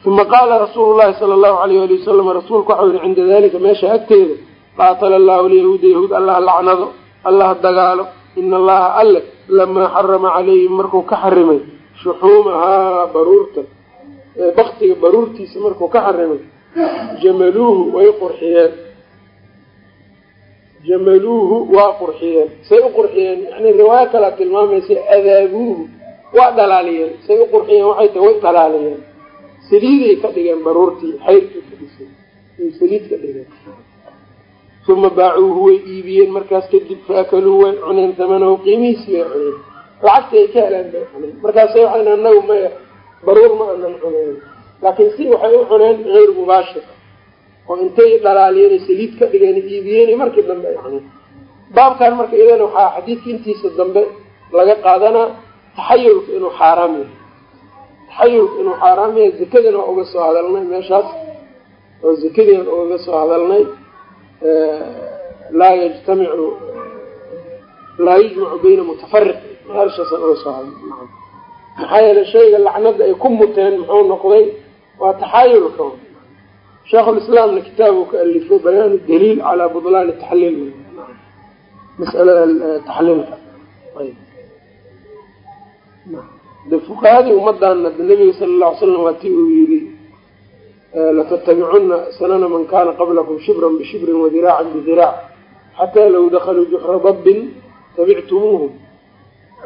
Uma qaala rasuulu llahi sala allahu alayh ali wasalam rasuulku waxau yihi cinda dalika meesha agteeda qaatala allahu lyahuuda yahuud allah lacnado allah dagaalo ina allaha alle lamaa xarama calayhim markuu ka xarimay shuxuumahaa baruurta baktiga baruurtiisa markuu ka xarimay jamaluuhu way qurxiyeen jamaluuhu waa qurxiyeen say u qurxiyeen yani riwaayo kalea tilmaamaysa adaabuuhu waa dhalaaliyeen say u qurxiyeen waxay tahay way dhalaaliyeen saliiday ka dhigeen baruurtii xayrkii ka dhisay ay saliid ka dhigeen uma baacuuhu way iibiyeen markaas kadib faakaluuhu way cuneen tamanahu qiimihiisi way cuneen lacagta ay ka heleen bay cuneen markaasay waxayn anagu maya baruur ma anan cuneen laakiin si waxay u cuneen hayr mubaashir oo intay dhalaaliyeen saliid ka dhigeen iibiyeen markii dambe ay cuneen baabkan marka iyadana waxaa xadiidka intiisa dambe laga qaadanaa taxayulka inuu xaaraam yahay taxayulka inuu xaaraam yahay zakadana waa uga soo hadalnay meeshaas oo zakadian ugaga soo hadalnay laa yajtamicu laa yujmacu bayna mutafariq meelshaasaan uga soo hadalnay maxaa yeele shayga lacnada ay ku muteen muxuu noqday waa taxayulka sheekhulislaamna kitaab uu ka alifo bayaanu daliil calaa budlaani taxliil masalada taxliilka. Fuqahadii ummadana nabiga sala lla ly slam waa ti uu yidhi latatabicuna sanana man kana qablakum shibran bishibrin wadiraacan bidiraac xataa law dakaluu juxra dabbin tabictumuuhum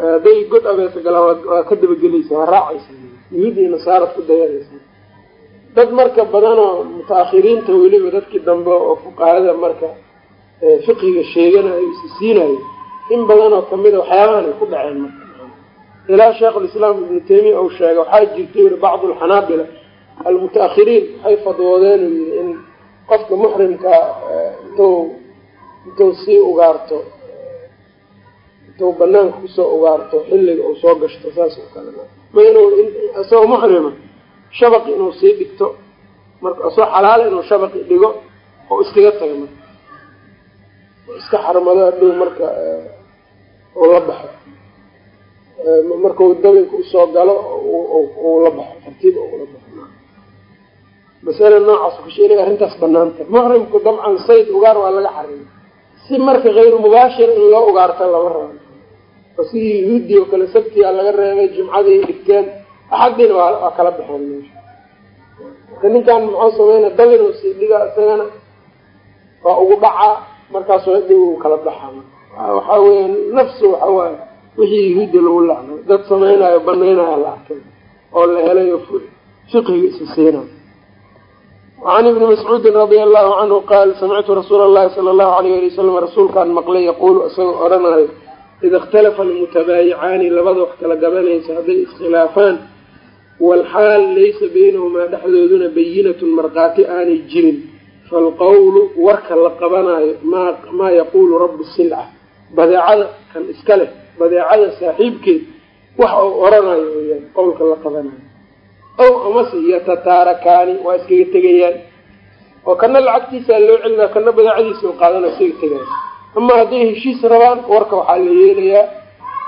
hadday god abeesa galaan waa ka dabagelaysa waa raacaysa. Yuhuudi iyo ku dayanaysa dad marka badanoo muta-akhiriinta weliba dadkii dambe oo fuqahada marka fiqiga sheeganayo isi siinayo in badanoo kamida waxyaabahan ay ku dhaceen marka. Ilaa sheekhulislaam ibnu taymiya uu sheegay waxaa jirta yiri bacdu alxanaabila almuta-akhiriin waxay fadwoodeen u yiri in qofka muxrimka intuu intuu sii ugaarto intuu banaanka ku soo ugaarto xilliga uu soo gashto saas oo kale ma inuu isagoo muxrima shabaqi inuu sii dhigto marka isagoo xalaala inuu shabaqi dhigo oo iskaga taga marka iska xarmado hadhow marka uu la baxo markau dabinka u soo galo uu la baxo tartiib ula baxo masala noocaas kushe inay arrintaas banaanta muxrimku dabcan sayd ugaar waa laga xarimay. Si marka hayru mubaashir in loo ugaarta lama rabo. Oo sidii yuhuudi oo kale sabtiyaa laga reebay jimcadii dhigteen axadiina waa kala baxeen meesha. Marka ninkan muxuu sameyna dabinuu sii dhiga isagana waa ugu dhacaa markaasoo hadhow uu kala baxaa. Waxaa weya nafsu waxa waaye wixii yuhuudda lagu lacnay. Dad samaynayo banaynaya la arkay oo la helayo fiqiga isa siinayo wacan ibni mascuudin radia allahu canhu qaal samictu rasuula allahi sala allahu alayh ali wasalam rasuulkaan maqlay yaquulu isagoo odhanayo ida ikhtalafa almutabaayicaani labada wax kala gabanaysa hadday iskhilaafaan walxaal laysa baynahumaa dhexdooduna bayinatun markhaati aanay jirin falqawlu warka la qabanayo maa yaquulu rabu silca badeecada kan iska leh badeecada saaxiibkeed wax uu oranayo weyaan qowlka la qabanayo ow amase yatataarakaani waa iskaga tegayaan. Oo kana lacagtiisaa loo celinaa kana badaacadiisa u qaadana iskaga tegaya ama hadday heshiis rabaan warka waxaa la yeelayaa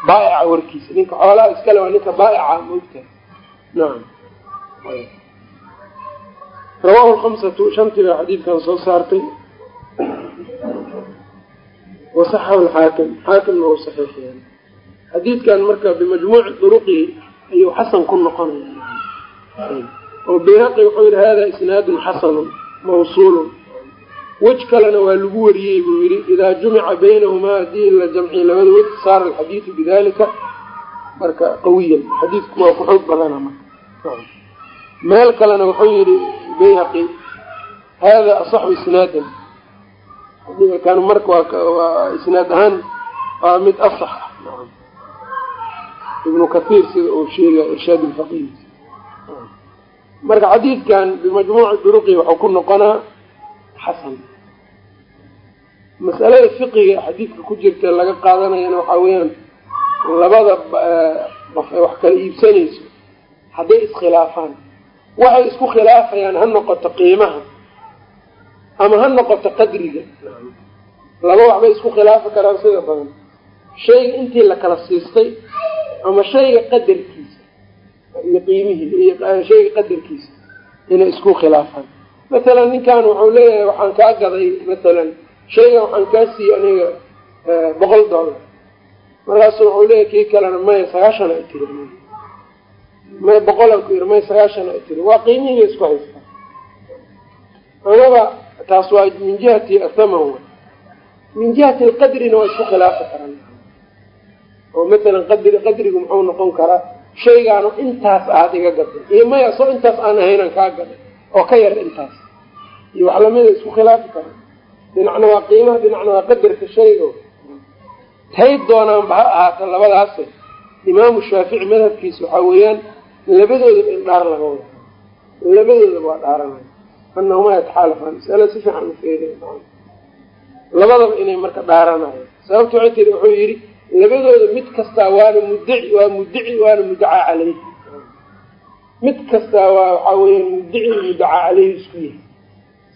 baa'ica warkiisa. Ninka xoolaha iskale waa ninka baa'ica maogtahay nacam rawaahu lkamsatu shantii baa xadiidkan soo saartay. Wasaxahu lxaakim xaakimna uu saxiix xadiidkan marka bimajmuuci duruqihi ayuu xasan ku noqonaya oo bayhaqi wuxuu yihi hada isnaadun xasanun mawsuulun. Wej kalena waa lagu wariyey buu yihi idaa jumica baynahumaa haddii la jamciyo labada wej saara alxadiidu bidalika marka qawiyan xadiidku waa ku xoog badana marka. Meel kalena wuxuu yihi bayhaqi hada asaxu isnaadan. Kan marka waa isnaad ahaan waa mid asax ah. Ibnu kathiir sida uu sheegay irshaad lfaqiih marka xadiidkan bimajmuuci duruqi waxuu ku noqonaa xasan. Masalada fiqiga xadiidka ku jirta laga qaadanayana waxaa weeyaan labada qof ee wax kala iibsanayso hadday iskhilaafaan. Waxay isku khilaafayaan ha noqoto qiimaha ama ha noqoto qadriga. Laba waxbay isku khilaafi karaan sida badan. Shayga intii la kala siistay ama shayga qadarkiisa iyo qiimihii iyo shayga qadarkiisa inay isku khilaafaan. Mathalan ninkan wuxuu leeyahay waxaan kaa gaday mathalan shaygan waxaan kaa siiyey aniga boqol dollar. Markaasu wuxuu leeyahay kii kalena maya sagaashan ay tiri. Maya boqolan ku yiri maya sagaashan ay tiri. Waa qiimihii bay isku haystaa. Amaba taas waa min jihati athaman w min jihati alqadrina waa isku khilaafi karaan. Oo mathalan qadri qadrigu muxuu noqon karaa shaygaanu intaas aada iga gaday iyo maya soo intaas aan ahaynan kaa gaday oo ka yar intaas. Iyo wax lamida isku khilaafi karaan. Dhinacna waa qiimaha dhinacna waa qadarka shayga tay doonaanba ha ahaata labadaase imaamu shaafici madhabkiisa waxaa weeyaan labadoodaba in dhaar laga wada labadoodaba waa dhaaranaya anahumaa yataxaalafaan masala si fiican ufeeriy labadaba inay marka dhaaranayo sababta waxay tiri wuxuu yidhi labadooda mid kastaa waana muddaci waa muddaci waana muddacaa caleyh mid kastaa waa waxaa weeyaan muddaci muddacaa caleyhi isku yahay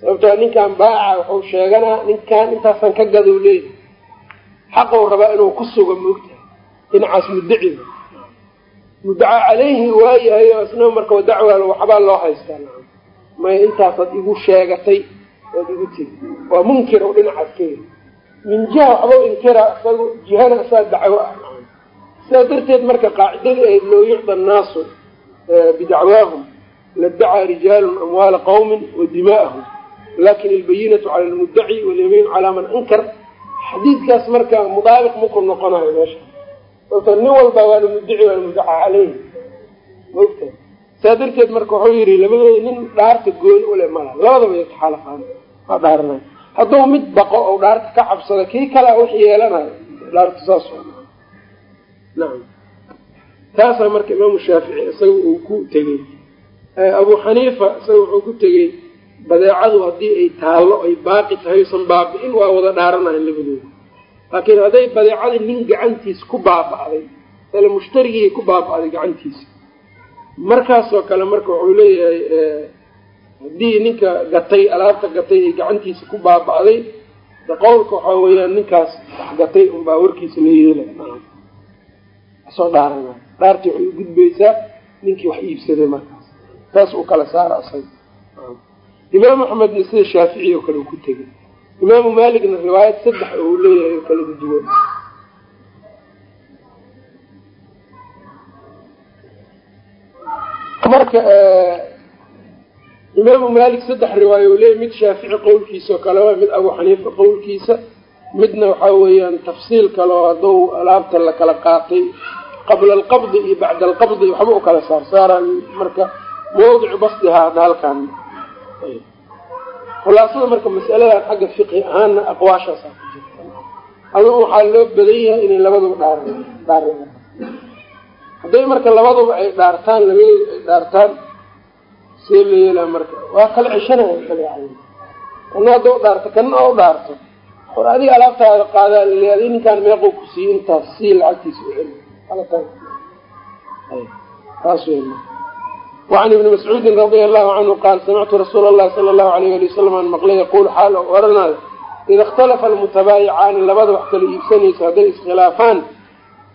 sababtoo ninkan baaca wuxuu sheeganaa ninkan intaasaan ka gadow leeyahy xaqou rabaa inuu ku sugo moogtahay dhinacaas muddaciga muddacaa caleyhi waayahay oo isna marka dacwa waxbaa loo haystaa maya intaasaad igu sheegatay waad igu tiri. Waa munkir dhinacaas ka min jiha waxba inkira isaga jihana isaa dacwo ah. Sidaa darteed marka qaacidadii ahayd loo yucda annaasu bidacwaahum ladacaa rijaalun amwaala qawmin wa dimaa'ahum. Lakin albayinatu cala lmuddaci walyamiinu calaa man ankar. Xadiidkaas marka mudaabiq maku noqonayo meesha. Sababto nin walba waana muddaci waana muddaca caleyhi maogta saa darteed marka wuxuu yidhi labadooda nin dhaarta gooni ule mala. Labadaba yataxaalafaan waa dhaaranay hadduu mid baqo oo dhaarta ka cabsado kii kalea wax yeelanayo dhaarta saas nacam taasaa marka imaamu shaafici isaga uu ku tegey. Abu xaniifa isaga wuxuu ku tegey badeecadu haddii ay taallo ay baaqi tahay usan baabi'in waa wada dhaaranayan labadooda laakiin hadday badeecadii nin gacantiisa ku baaba'day ale mushtarigii ku baaba'day gacantiisa markaasoo kale marka wuxuu leeyahay haddii ninka gatay alaabta gatay ay gacantiisa ku baaba'day de qowlka waxaa weeyaan ninkaas wax gatay unbaa warkiisa la yeelay. Soo dhaaranay dhaartii waxay u gudbaysaa ninkii wax iibsaday markaas. Taas uu kala saara asaga imaam axmedna sida shaafici oo kale uu ku tegay. Imaamu maaligna riwaayad saddex uu leeyahay oo kala duwan. Marka imaamu maalik saddex riwaayo uu leeyahy mid shaafici qowlkiisa oo kale waa mid abu xaniifa qowlkiisa midna waxaa weeyaan tafsiil kale oo hadduu alaabta la kala qaatay qabla alqabdi iyo bacda alqabdi waxba u kala saar saaraan marka mawdicu basdihaa hadda halkaan. Khulaasada marka masaladan xagga fiqhi ahaana aqwaashaasaa adugu waxaa loo badan yahay inay labaduba dhaar dhaar. Hadday marka labaduba ay dhaartaan labadooda ay dhaartaan see la marka. Waa kala ceshanaya kala kana haddau dhaarto kana oo dhaarto or adiga alaabtaada qaadaa laleeya adi ninkaan meequu ku siiye intaas sii lacagtiisa u celi taas w wacan ibni mascuudin radia allahu canhu qaal samictu rasuula allahi sala allahu alayh ali wasalam aan maqlay yaquulu xaal oo oranayo ida ikhtalafa almutabaayicaani labada wax kala iibsanaysa hadday iskhilaafaan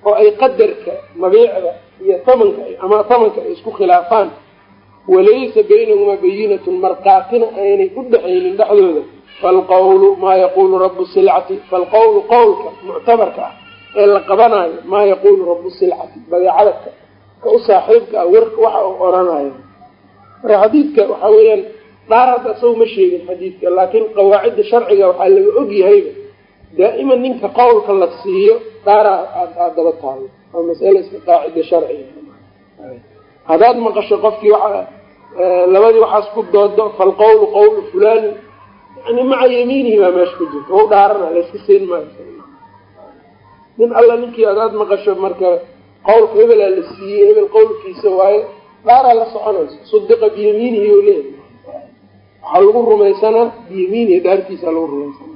oo ay qadarka mabiicda iyo tamanka ama tamanka ay isku khilaafaan walaysa baynahumaa bayinatun markaatina aynay u dhexaynin dhexdooda. Falqawlu maa yaquulu rabu silcati falqawlu qowlka muctabarka ah ee la qabanayo maa yaquulu rabu silcati badeecada ka u saaxiibka ah warka waxa uu oranayo. Marka xadiidka waxa weeyaan dhaar hadda isaga ma sheegin xadiidka laakiin qawaacidda sharciga waxaa laga ogyahay daa'iman ninka qowlka la siiyo dhaaraa aad daba taalo. Waa masale iska sharciga. Haddaad maqasho qofkii waa labadii waxaas ku doodo falqawlu qawlu fulani yani maca yamiinihi baa meesha ku jirta. Wau dhaarana layska siin maayo. Nin alla ninkii adaad maqasho marka qawlka hebelaa la siiyey hebel qawlkiisa waayo dhaaraa la soconayso. Sudiqa biyamiinihi o leeyahy waxaa lagu rumaysanaa biyamiinihi dhaartiisa lagu rumaysana.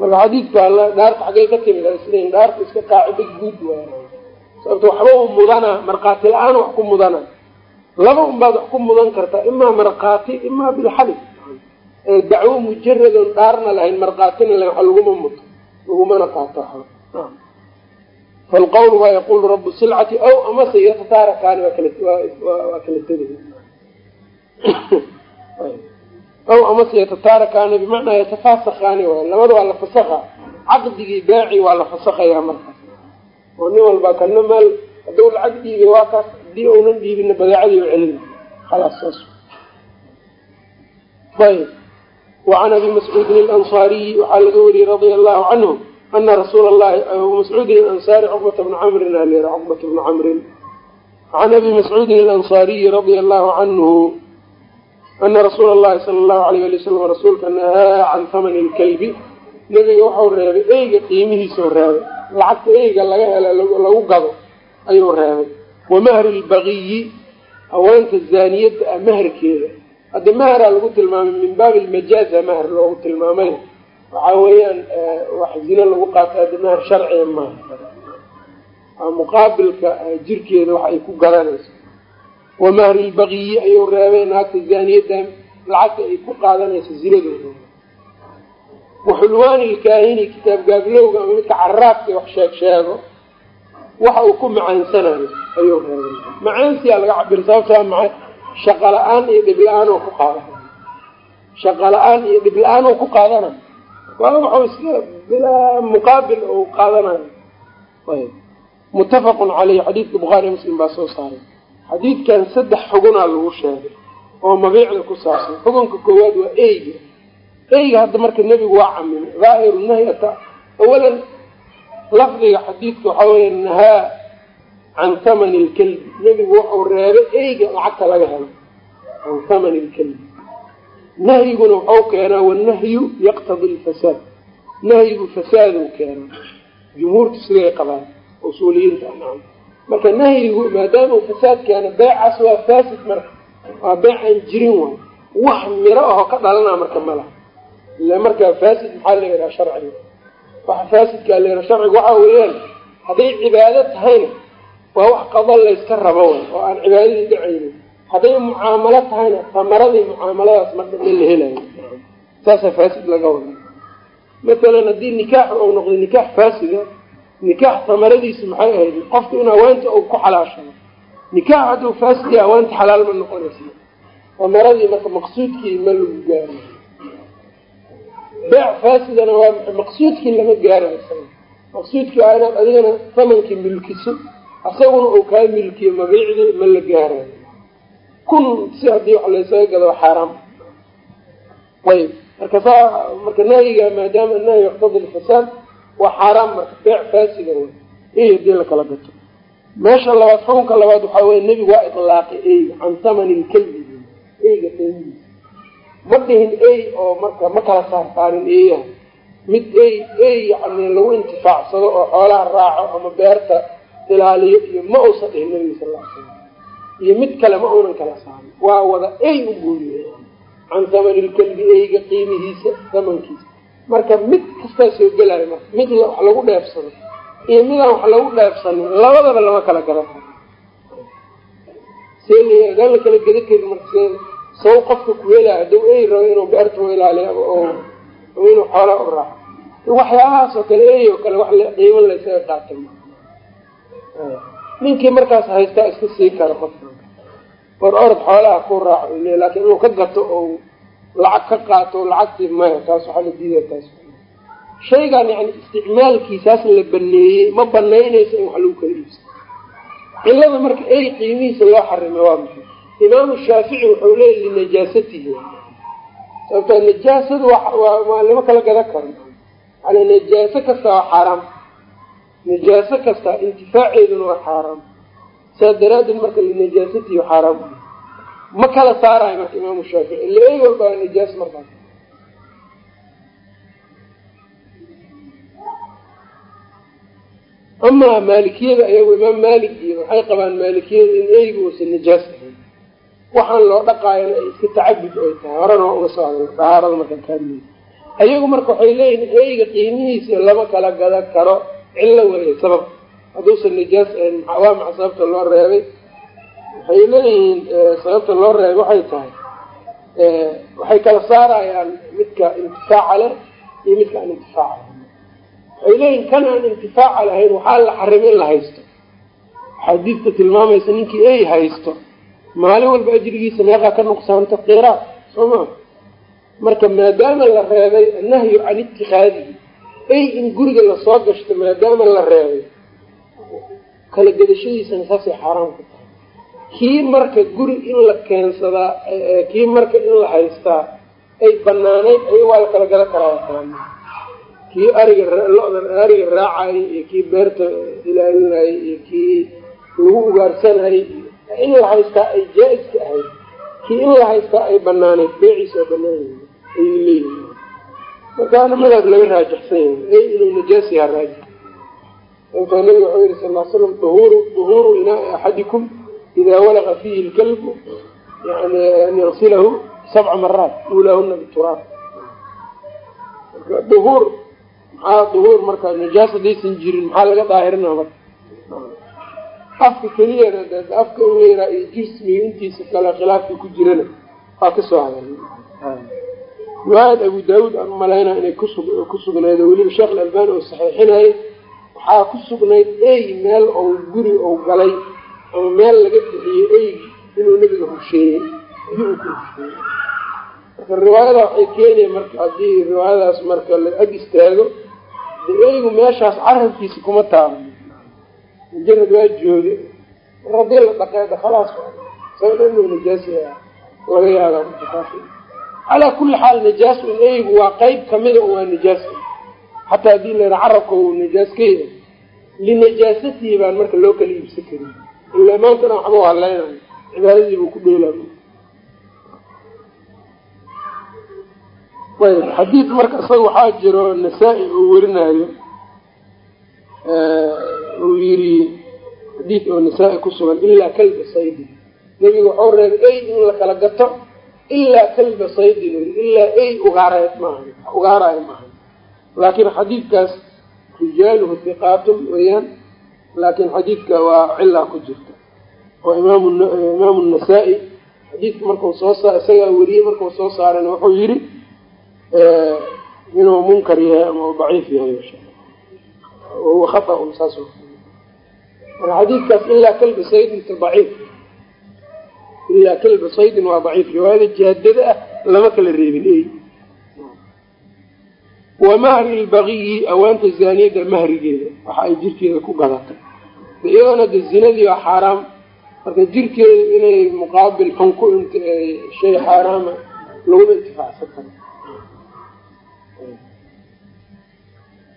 Marka xadiidka alla dhaarta xaggay ka timid islan dhaarta iska qaacido guud waay sababto waxba u mudana markhaati la'aan wax ku mudana laba unbaad wax ku mudan kartaa imaa markhaati imaa bilxalif dacwo mujaradoon dhaarna lahayn markhaatina lahayn wax laguma muto lagumana qaato. Falqawlu maa yaqulu rabu silcati aw amase yatataarakaani waa kala waa tegay aw amase yatataarakaani bimacnaa yatafaasakaani waay labada waa la fasakha caqdigii baaci waa la fasakhayaa markaas. Oo nin walbaa kana maal hadduu lacag dhiibay waa kaas haddii uunan dhiibina badeecadii u celina khalaas saas. Ayb. Wacan abi mascuudin alansaariyi waxaa laga wariyey radia allahu canhu ana rasuula allahi abu mascuudin alansaari cuqbata bna camrin alera cuqbata bna camrin. Can abi mascuudin alansaariyi radia allahu canhu ana rasuula allahi sala allahu alayh ali wasalam rasuulka nahaa can hamani lkalbi nebiga waxau reebay eyga qiimihiisau reebay. Lacagta eyga laga hela lagu gado ayuu reebay wa mahri lbagiyi haweenta zaaniyadda ah maharkeeda. Hadda mahraa lagu tilmaamay min baabi lmajaaza mahr loogu tilmaamay. Waxaa weeyaan wax zino lagu qaato hadda mahar sharciga maaha. Waa muqaabilka jirkeeda wax ay ku gadanayso wa mahri lbagiyi ayuu reebay naagta zaaniyadda lacagta ay ku qaadanayso zinadooda. Waxulwaani lkaahini kitaab gaablowga ama midka caraabka wax sheeg sheego waxa uu ku macaansanayo ayuu reebay macaansiyaa laga cabir sababtaa maa shaqa la'aan iyo dhib la'aan oo ku qaadana shaqa la'aan iyo dhib la'aan oo ku qaadana. Waa waxuu iska bilaa muqaabil oo qaadanayo. Ayb muttafaqun caleyh xadiidka bukhaariy muslim baa soo saaray. Xadiidkan saddex xugunaa lagu sheegay oo mabiicda ku saabsan. Xugunka koowaad waa eyga. Eyga hadda marka nebigu waa camimay dhaahiru nahyata awalan lafdiga xadiidka waxaa weya nahaa can thamani lkalbi nebigu wuxuu reebay eyga lacagta laga helo can thamani lkalbi nahyiguna wuxuu keenaa wanahyu yaqtadi lfasaad. Nahyigu fasaaduu keenaa jumhuurtu siday qabaan usuuliyiinta nacam. Marka nahyigu maadaama uu fasaad keena beecaas waa faasid marka. Waa beec aan jirin waay wax miro aho ka dhalanaa marka malaha ila markaa faasid maxaa la yidhaha sharciga waxa faasidkaa la yidhaha sharciga waxaa weeyaan hadday cibaado tahayna waa wax qado layska rabo way oo aan cibaadadii dhacaynin hadday mucaamalo tahayna tamaradii mucaamaladaas marka in la helayo. Saasaa faasid laga wada masalan haddii nikaax ou noqday nikaax faasida nikaax tamaradiisu maxay ahayd qofku in haweenta uu ku xalaashado. Nikaax hadduu faasidiya haweenta xalaal ma noqonaysa tamaradii marka maqsuudkii ma lagu gaaro beec faasidana waa maqsuudkii lama gaarayo maqsuudkii waa inaad adigana tamankii milkiso asaguna uu kaa milkiyo mabiicdii ma la gaarayo kun si haddii wax laysaga gado xaaraam. Ayb marka saa marka nahyiga maadaama nahyi yaqtadi lfasaad waa xaaraam marka beec faasida wey ey haddii lakala gato. Meesha labaad xukunka labaad waxaa weye nebigu waa ilaaqay eyga can thamani lkalbi eyga qiimihiisa ma dhihin ey oo marka ma kala saartaanin eeyaha mid ey ey yani lagu intifaacsado oo xoolaha raaco ama beerta ilaaliyo iyo ma uusan dhihin nabiga sal l slam iyo mid kale ma uunan kala saarin. Waa wada ey u guuriye can thamani lkalbi eyga qiimihiisa thamankiisa marka mid kastaa soo gelayo marka mid wax lagu dheefsado iyo midaan wax lagu dheefsanin labadaba lama kala garan karo see kala geda karin marka saw qofka ku helaa hadduu ey rabo inuu beerta u ilaaliyo ama inuu xoolaa u raaco. Waxyaabahaas oo kale ey oo kale wax qiimo laysaga qaata ninkii markaas haystaa iska sii kara qofka. Or orod xoolaha ku raaco le laakiin inuu ka gato oo lacag ka qaato lacagtii maya taas waxaa la diida taas shaygan yani isticmaalkiisaas la baneeyey ma banaynayso in wax lagu kala iibsado cilada marka ey qiimihiisa loo xarimay waa maxay imaamu shaafici wuxuu leeya linajaasatihi sababto najaasadu waa lama kala gadan karo. Yani najaaso kasta waa xaaraam. Najaaso kasta intifaaceeduna waa xaaraam. Saas daraadeed marka linajaasatihi xaaraam. Ma kala saarayo marka imaamu shaafici. Ila ey walba waa najaas markaas amaa maalikiyada ayagu imaam maalik iyo waxay qabaan maalikiyada in eyga uusan najaas. ahayn waxaan loo dhaqaayana ay iska tacabud ay tahay horena waa uga soo hadla dahaarada markaan kaadley ayagu marka waxay leeyihiin eyga qiimihiisa lama kala gadan karo cillo weeye sabab. Hadduusan najaas ahayn sababta loo reebay? Waxay leeyihiin sababta loo reebay waxay tahay waxay kala saarayaan midka intifaaca leh iyo midka aan intifaaca leh waxay leeyihiin kan aan intifaaca lahayn waxaa la xarimay in la haysto. Xadiidka tilmaamaysa ninkii ey haysto maalin walba ajrigiisa meeqaa ka nuqsaanto qiraad soo maa marka maadaama la reebay annahyu can itikaadihi ey in guriga la soo gashto maadaama la reebay kala gedashadiisana saasay xaaraam ku tahay. Kii marka guri in la keensadaa kii marka in la haystaa ay banaanayd ay waa la kala gada karaa wataana kii ariga lo-dan ariga raacayay iyo kii beerta ilaalinayay iyo kii lagu ugaarsanayay in la haystaa ay jaa-iska ahayd kii in la haystaa ay banaaneyd beeciisa oo banaanay ayay leeyihiin markaana madaas laga raajixsan yahay ey inuu najaas yaha raajix sababtoo nabiga wuxuu yihi sal slam duhuuru duhuuru inaai axadikum idaa walaqa fiihi lkalbu yani an yagsilahu sabca maraat uulaahuna bituraab. Marka duhuur maxaa duhuur marka najaas haddaysan jirin maxaa laga daahirina marka afka keliyana afka in la yiraa iyo jismiga intiisa kale khilaafka ku jirana waa ka soo hadalay. Riwaayad abu daawuud aan malaynaa inay kusu ku sugnayd oo weliba sheekh alalbani oo saxiixinayay waxaa ku sugnayd ey meel ou guri ou galay ama meel laga bixiyey eygi inuu nabiga rusheeyey di uu ku rusheeyey marka riwaayada waxay keenaya marka haddii riwaayadaas marka la ag istaago de eygu meeshaas carabkiisa kuma taabo mujarad waa jooge mar haddii la dhaqeeda khalaas. Sababta laga yaaba calaa kulli xaal najaas un eygu waa qeyb kamida un waa najaas. Xataa haddii la yaha carabka uu najaas ka yahay. Linajaasatihi baan marka loo kala iibsan karin. Ilaa maantana waxba u hadlaynayo. Cibaadadii buu ku dheelaa. Ayb xadiid marka isaga waxaa jiro nasaa-i uu werinayo uu yiri xadiid oo nasaa-i ku sugan ilaa kalba saydin. Nebiga waxau reebay ey in la kala gato ilaa kalba saydin ilaa ey ugaareed maaha ugaaraay maaha laakiin xadiidkaas rijaaluhu hiqaatun weeyaan laakiin xadiidka waa cilaa ku jirta. Oo imaam imaamu nasaa-i xadiidka marku soo saa isagaa weriyey markuu soo saarayna wuxuu yidhi inuu munkar yahay ama daciif yahay wahuwa khaطأun saas marka xadiidkaas ilaa kalba saydinta daciif ilaa kalba saydin waa daciif riwaayada jaadada ah lama kala reebin ey wa mahri lbagiyi awaanta zaaniyada mahrigeeda waxa ay jirkeeda ku gadatay iyadana de zinadii waa xaaraam marka jirkeeda inay muqaabil xun ku shay xaaraama laguma intifaacsan karo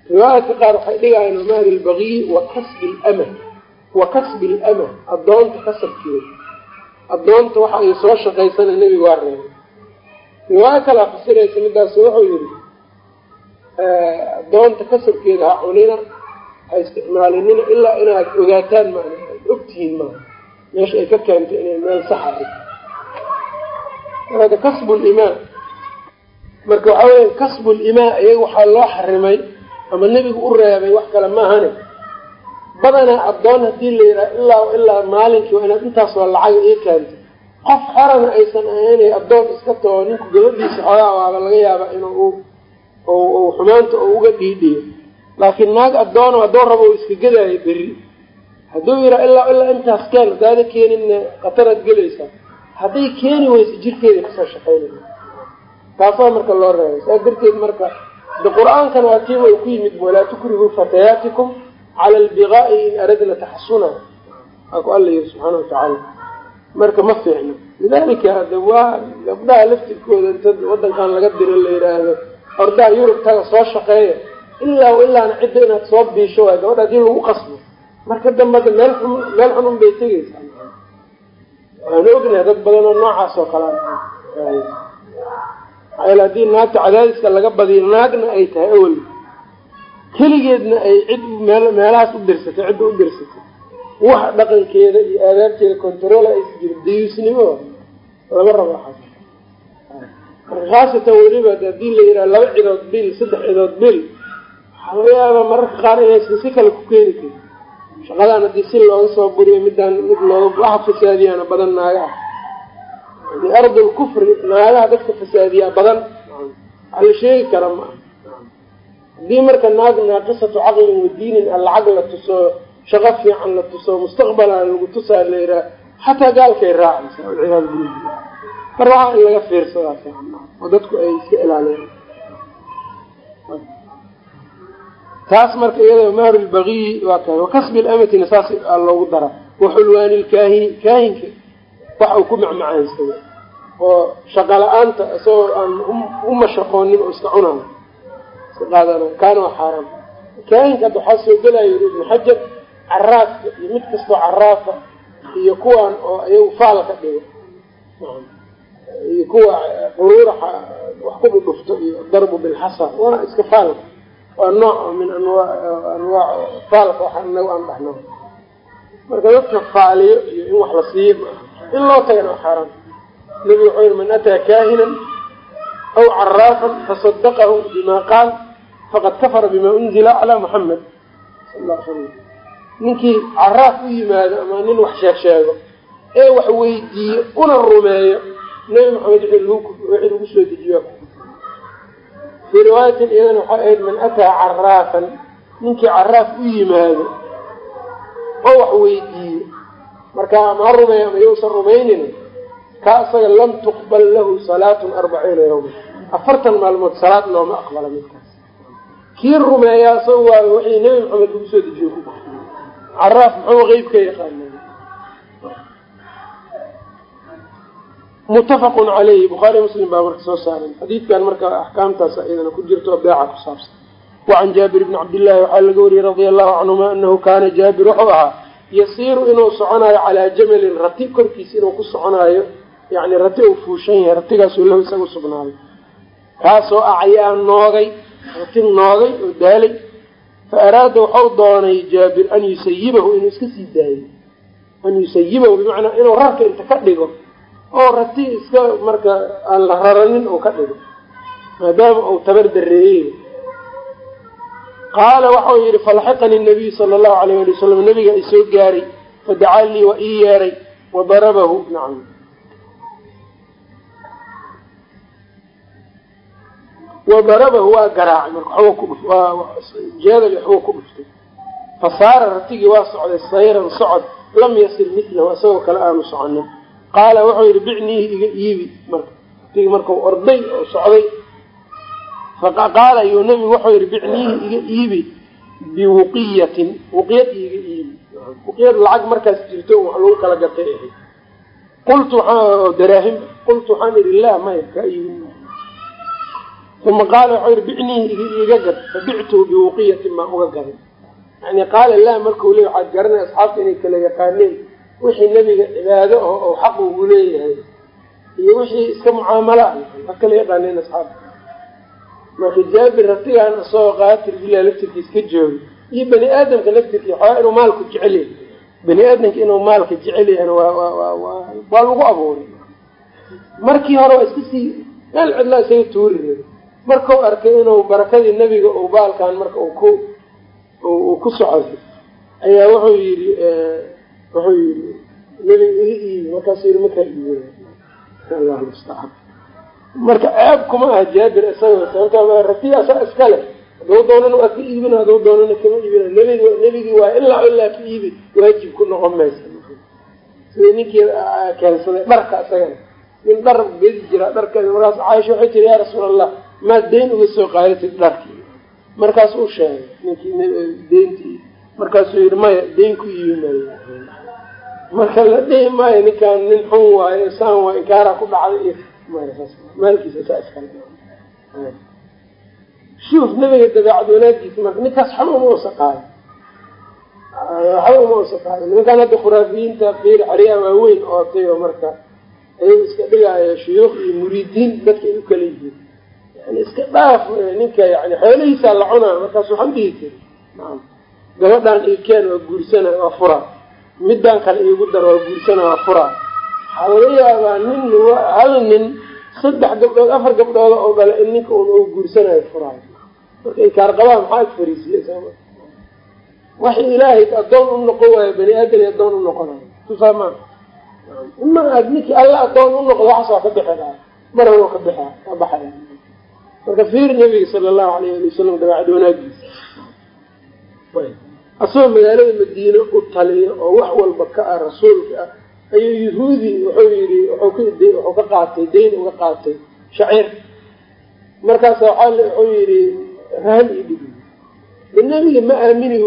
riwaayadka qaar waxay dhigayaan wamahri lbagiyi wa kasbi lama wa kasbi lama addoonta kasabkeeda addoonta waxa ay soo shaqaysana nebiga waa reebay. Riwaayo kalaa fasiraysa midaas wuxuu yihi addoonta kasabkeeda ha cunina ha isticmaalinina ilaa inaad ogaataan maan ogtihiin maaha meesha ay ka keentay inay meel saxa kasbu limaa marka waxaa weya kasbu limaa iyaga waxaa loo xarimay ama nebigu u reebay wax kale maahane. Badanaa addoon haddii la yidhaha ilaa ilaa maalinkii waa inaad intaasoo lacaga ii keento. Qof xorana aysan ahaynay addoon iska taho ninku gabadhiisa xoogaa waaba laga yaabaa inuu u xumaanta oo uga dhiidhiyo. Laakiin naag addoono addoon rabo iska gadaayo berri. Hadduu yidhaha ilaa ilaa intaas keen hadaada keeninna khataraad gelaysaa hadday keeni weyso jirkeeda ka soo shaqaynaya taasaa marka loo reebay. Saa darteed marka de qur'aankan waa tiiba uu ku yimid walaa tukrihuu fatayaatikum cala albiqaa'i in aradna taxasuna waa ku alla yiri subxaana watacaala marka ma fiicno. Lidalika de waa gabdhaha laftirkooda inta wadankan laga diro la yidhaahdo ordaha yurubtaga soo shaqeeya. Ilaa ilaana cidda inaad soo biisho waay gabadha haddii lagu qasbo. Marka dambada meel xun meel xunun bay tegeysaa. Waanu ognahay dad badan oo noocaas oo kale maxaa haddii naagta cadaadiska laga badiyo naagna ay tahay awel keligeedna ay cid meel meelahaas u dirsatay cidda u dirsatay. Wax dhaqankeeda iyo aadaabteeda controla ay jiro dayuusnimo lama rabo waxaas. Marka khaasatan weliba haddii la yidhaha laba cidood bil saddex cidood bil waxaa laga yaabaa mararka qaar inaysan si kale ku keeni karin shaqadaan haddii si looga soo buriyo midaan mid looga waxa fasaadiyaana badan naaga ah yani ardul kufri naagaha dadka fasaadiyaa badan. Waxa la sheegi kara ma aha. Haddii marka naag naaqisatu caqlin wadiinin a lacag la tuso shaqo fiican la tuso mustaqbala lagu tusaa la yidhaha xataa gaalkay raacaysa walciyaadu mar waxaa in laga fiirsadaa fiican oo dadku ay iska ilaaliyaan taas marka iyada mahru lbagiyi waa tahay wakasbi lamatina saas loogu dara waxulwaani lkaahini kaahinka wax uu ku macmacaansado oo shaqa la'aanta isagoo aan u mashaqoonin oo iska cunayo iska qaadanayo kaana waa xaaraam. Kaahinka hadda waxaa soo gelaya yiri ibnu xajar caraafka iyo mid kastoo caraafa iyo kuwan oo iyagu faal ka dhigo. Iyo kuwa quruuraxa wax ku dhudhufto iyo darbu bilxasa waa iska faalka waa nooc min anwa anwaac faalka waxa inagu aan dhahno marka dadka faaliyo iyo in wax la siiyo in loo tagana waa nabigu wuxuu yihi man ataa kaahinan aw caraafan fasadaqahu bima qaal faqad kafara bima unzila calaa muxamed ninkii caraaf u yimaado ama nin wax sheeg sheego ee wax weydiiyo una rumeeyo nabi maxamed wixii lagu soo dejiyo fii riwaayatin iyadana waxay ahayd man ataa caraafan ninkii caraaf u yimaado oo wax weydiiyo marka ama ha rumeeyo ama yousan rumaynin ka isaga lam tuqbal lahu salaatun arbaciina yawma afartan maalmood salaad looma aqbala midkaas. Kii rumeeyaa isaga waa wixii nebi maxamed lagu soo dejiyo ku caraaf muxuu qeyb ka yaqaana muttafaqun caleyhi bukhaari muslim baa marka soo saaray. Xadiidkan marka axkaamtaas iyadana ku jirto beeca ku saabsan. Wacan jaabir bni cabdillahi waxaa laga wariyey radia allahu canhuma anahu kaana jaabir wuxuu ahaa yasiiru inuu soconaayo calaa jamalin rati korkiisa inuu ku soconaayo yani rati uu fuushan yahay ratigaasuu lahu isaga sugnaaday. Kaasoo acyaa noogay rati noogay oo daalay. Fa araada waxau doonay jaabir an yusayibahu inuu iska sii daayo. An yusayibahu bimacnaa inuu rarka inta ka dhigo oo rati iska marka aan la raranin uu ka dhigo. Maadaama uu tabar dareeyey qaala waxau yihi falaxiqanii nabiyu sala allahu alayh ali wasalam nabiga i soo gaaray fadacaa lii waa ii yeeray wadarabahu nacam wadarabahu waa garaacay marka waxba ku dhuftay fasaara ratigii waa socday sayran socod lam yasil milahu isagoo kale aanu soconin. Qaala wuxuu yihi bicniihi iga iibi marka ratigii markau orday oo socday. Faqaala iyuu nabigu wuxuu yihi bicniihi iga iibi biwuqiyatin wuqiyad iga iibi. Wuqiyad lacag markaas jirto wax lagu kala gatay ahayd qultu daraahim qultu waxaan idhi laa maya kaa iibin uma qaala waxau yihi bicniihi iga gad fabictuhu biwuqiyatin maa uga gaday yani qaala laa markau le waxaad garanay asxaabta inay kala yaqaaneen wixii nebiga cibaado oo oo xaq ugu leeyahay iyo wixii iska mucaamala a kala yaqaaneen asxaabta marka jaabir ratigaan isagoo qaatir bilah laftirkiis ka joogo iyo bani aadamka laftirkii xoogaa inuu maalku jecel yahay bani aadamka inuu maalka jecel yahayna waa waa waa waa lagu abuuray markii hore waa iska sii meel cidlaa isaga tuuri rabay markau arkay inuu barakadii nebiga uu baalkan marka uu ku uu ku socdo ayaa wuxuu yidhi wuxuu yidhi nebiga iga iibi. Markaasuu yidhi makaa iibina allahu mustacaan. Marka ceeb kuma aha jaabir isaga sababta ratiyaasa iska leh. Haduu doonana waa ka iibina haduu doonana kama iibina nbig nebigii waa ilaa ilaa ka iibi waajib ku noqon maysa. Sida ninkii keensaday dharka isagana? Nin dhar gedi jiraa dharkeeda markaas caaisha waxay tiri yaa rasuul allah maad deyn uga soo qaadatid dharkii. Markaas uu sheegay ninkii deyntii markaasuu yihi maya deyn ku iibi maayo marka la dhihi maayo ninkaan nin xun waayo saan waa inkaara ku dhacday maalkiisa saa iskale shuuf nabiga dabeecad wanaagiisa marka ninkaas xaba uma usa qaada waxba uma usa qaada nimankaan hadda khuraafiyiinta fiir xeryaha waaweyn ootay oo marka ayagu iska dhigaayo shuyuukh iyo muriidiin dadka ay u kala yihiin iska dhaaf ninka yani xoolihiisaa la cunaa markaas waxaan dhihi kari gabadhaan ikeen waa guursana waa furaa midaan kale iigu dar waa guursana waa furaa waxaa laga yaabaa nin hal nin saddex gabdhood afar gabdhood oo dhale in ninka un u guursanayo furaayo marka inkaar qabaa maxaa ag fariisiye wax ilaahay addoon u noqon waayo bani aadam addoon u noqonayo tusaama ima aad ninkii alla addoon u noqdo waxaas ka bixi laha maran waa ka bixi ka baxaya marka fiir nabiga sala allahu alayh ali wasalam dabeecad wanaagiisa asagoo magaalada madiine u taliya oo wax walba ka ah rasuulka ah ayuu yahuudi wuxuu yidhi wuxuu ka qaatay dayn uga qaatay shaciir. Markaasa waaa wuxuu yidhi rahan io dhigi nebiga ma aamini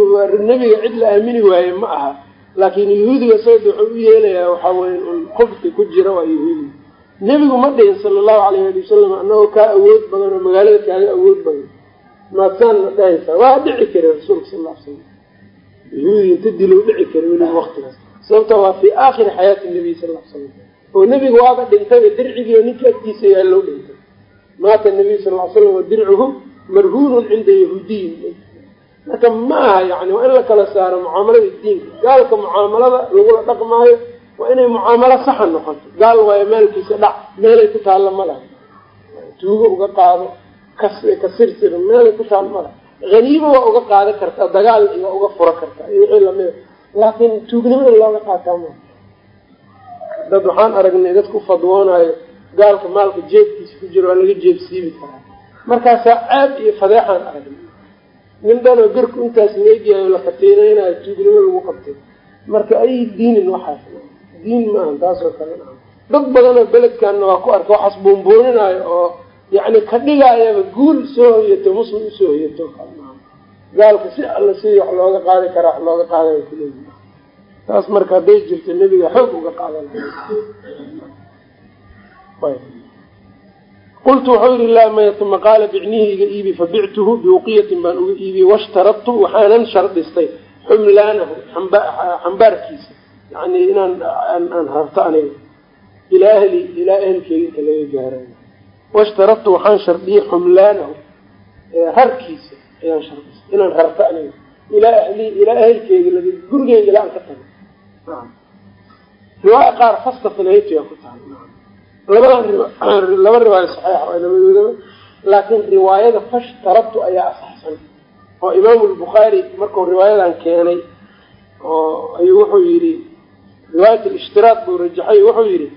nebiga cid la aamini waaye ma aha laakiin yahuudiga sababta wuxuu u yeelayaa waxaa weye un qofki ku jira waa yahuudiga nebigu ma dhihin sala allahu alayh ali wasalam anagoo kaa awood badan oo magaalada kaaga awood badan. Maadsaan na dhahaysaa waa dhici kara rasuulka sal lla ly slam yahuudiga inta dilow dhici kara weliba waqtigaas. Sababta waa fii aakhiri xayaati nabiy sal l slam oo nebiga waaba dhintay dircigii oo ninka agtiisa yaallow dhintay. Maata nabiy sal l slam wa dircuhu marhuunun cinda yahuudiyin. Marka ma aha yani waa in la kala saaro mucaamalada diinka. Gaalka mucaamalada lagula dhaqmaayo waa inay mucaamalo saxa noqoto. Gaal waayo maalkiisa dhac meelay ku taalla ma laha. Tuugo uga qaado ka sirsir meelay ku taal ma laha. Haniimo waa uga qaadan kartaa dagaal waa uga fura kartaa iyo wixii lamida laakiin tuugnimo in looga qaataa ma dad waxaan aragnay dadku fadwoonayo gaalka maalka jeebkiisa ku jiro waa laga jeebsiibi karaa. Markaasaa caab iyo fadeexaan aragnay. Nin dhanoo garku intaas leegyahay la katiinaynayo tuugnimo lagu qabtay. Marka ay diinin waxaas diin maaha taasoo kale. Dad badanoo beledkanna waa ku arka waxaas buunbuuninaayo oo yacni ka dhigaayaba guul soo hoyato muslim u soo hoyato. Gaalka si alla sidii wax looga qaadi karaa wax looga qaadaya kuleeyihi taas marka hadday jirto nebiga xoog uga qaadan qultu wuxuu yihi laa maya qaala bicnihi iga iibi fabictuhu biuqiyatin baan uga iibiyey washtaradtu waxaanan shardhistay xumlaanahu xambaarkiisa yani inaan aan aniga. Ilaa ahli ilaa ehelkeyga inta laga gaarayo washtaradtu waxaan shardiyey xumlaanahu. Rarkiisa ayaan shardistay inaan rarto aniga. Ilaa ahli ilaa ehelkeyga lag gurigeyga ilaa ka tago. Riwaaya qaar fastafnaytu yaa ku tahay. Labadan laba riwaayo saxiixa waa labadoodaba laakiin riwaayada fashtarabtu ayaa asaxsan. Oo imaamu lbukhaari markuu riwaayadan keenay oo ayuu wuxuu yidhi riwaayat alshtiraad buu rajaxay wuxuu yidhi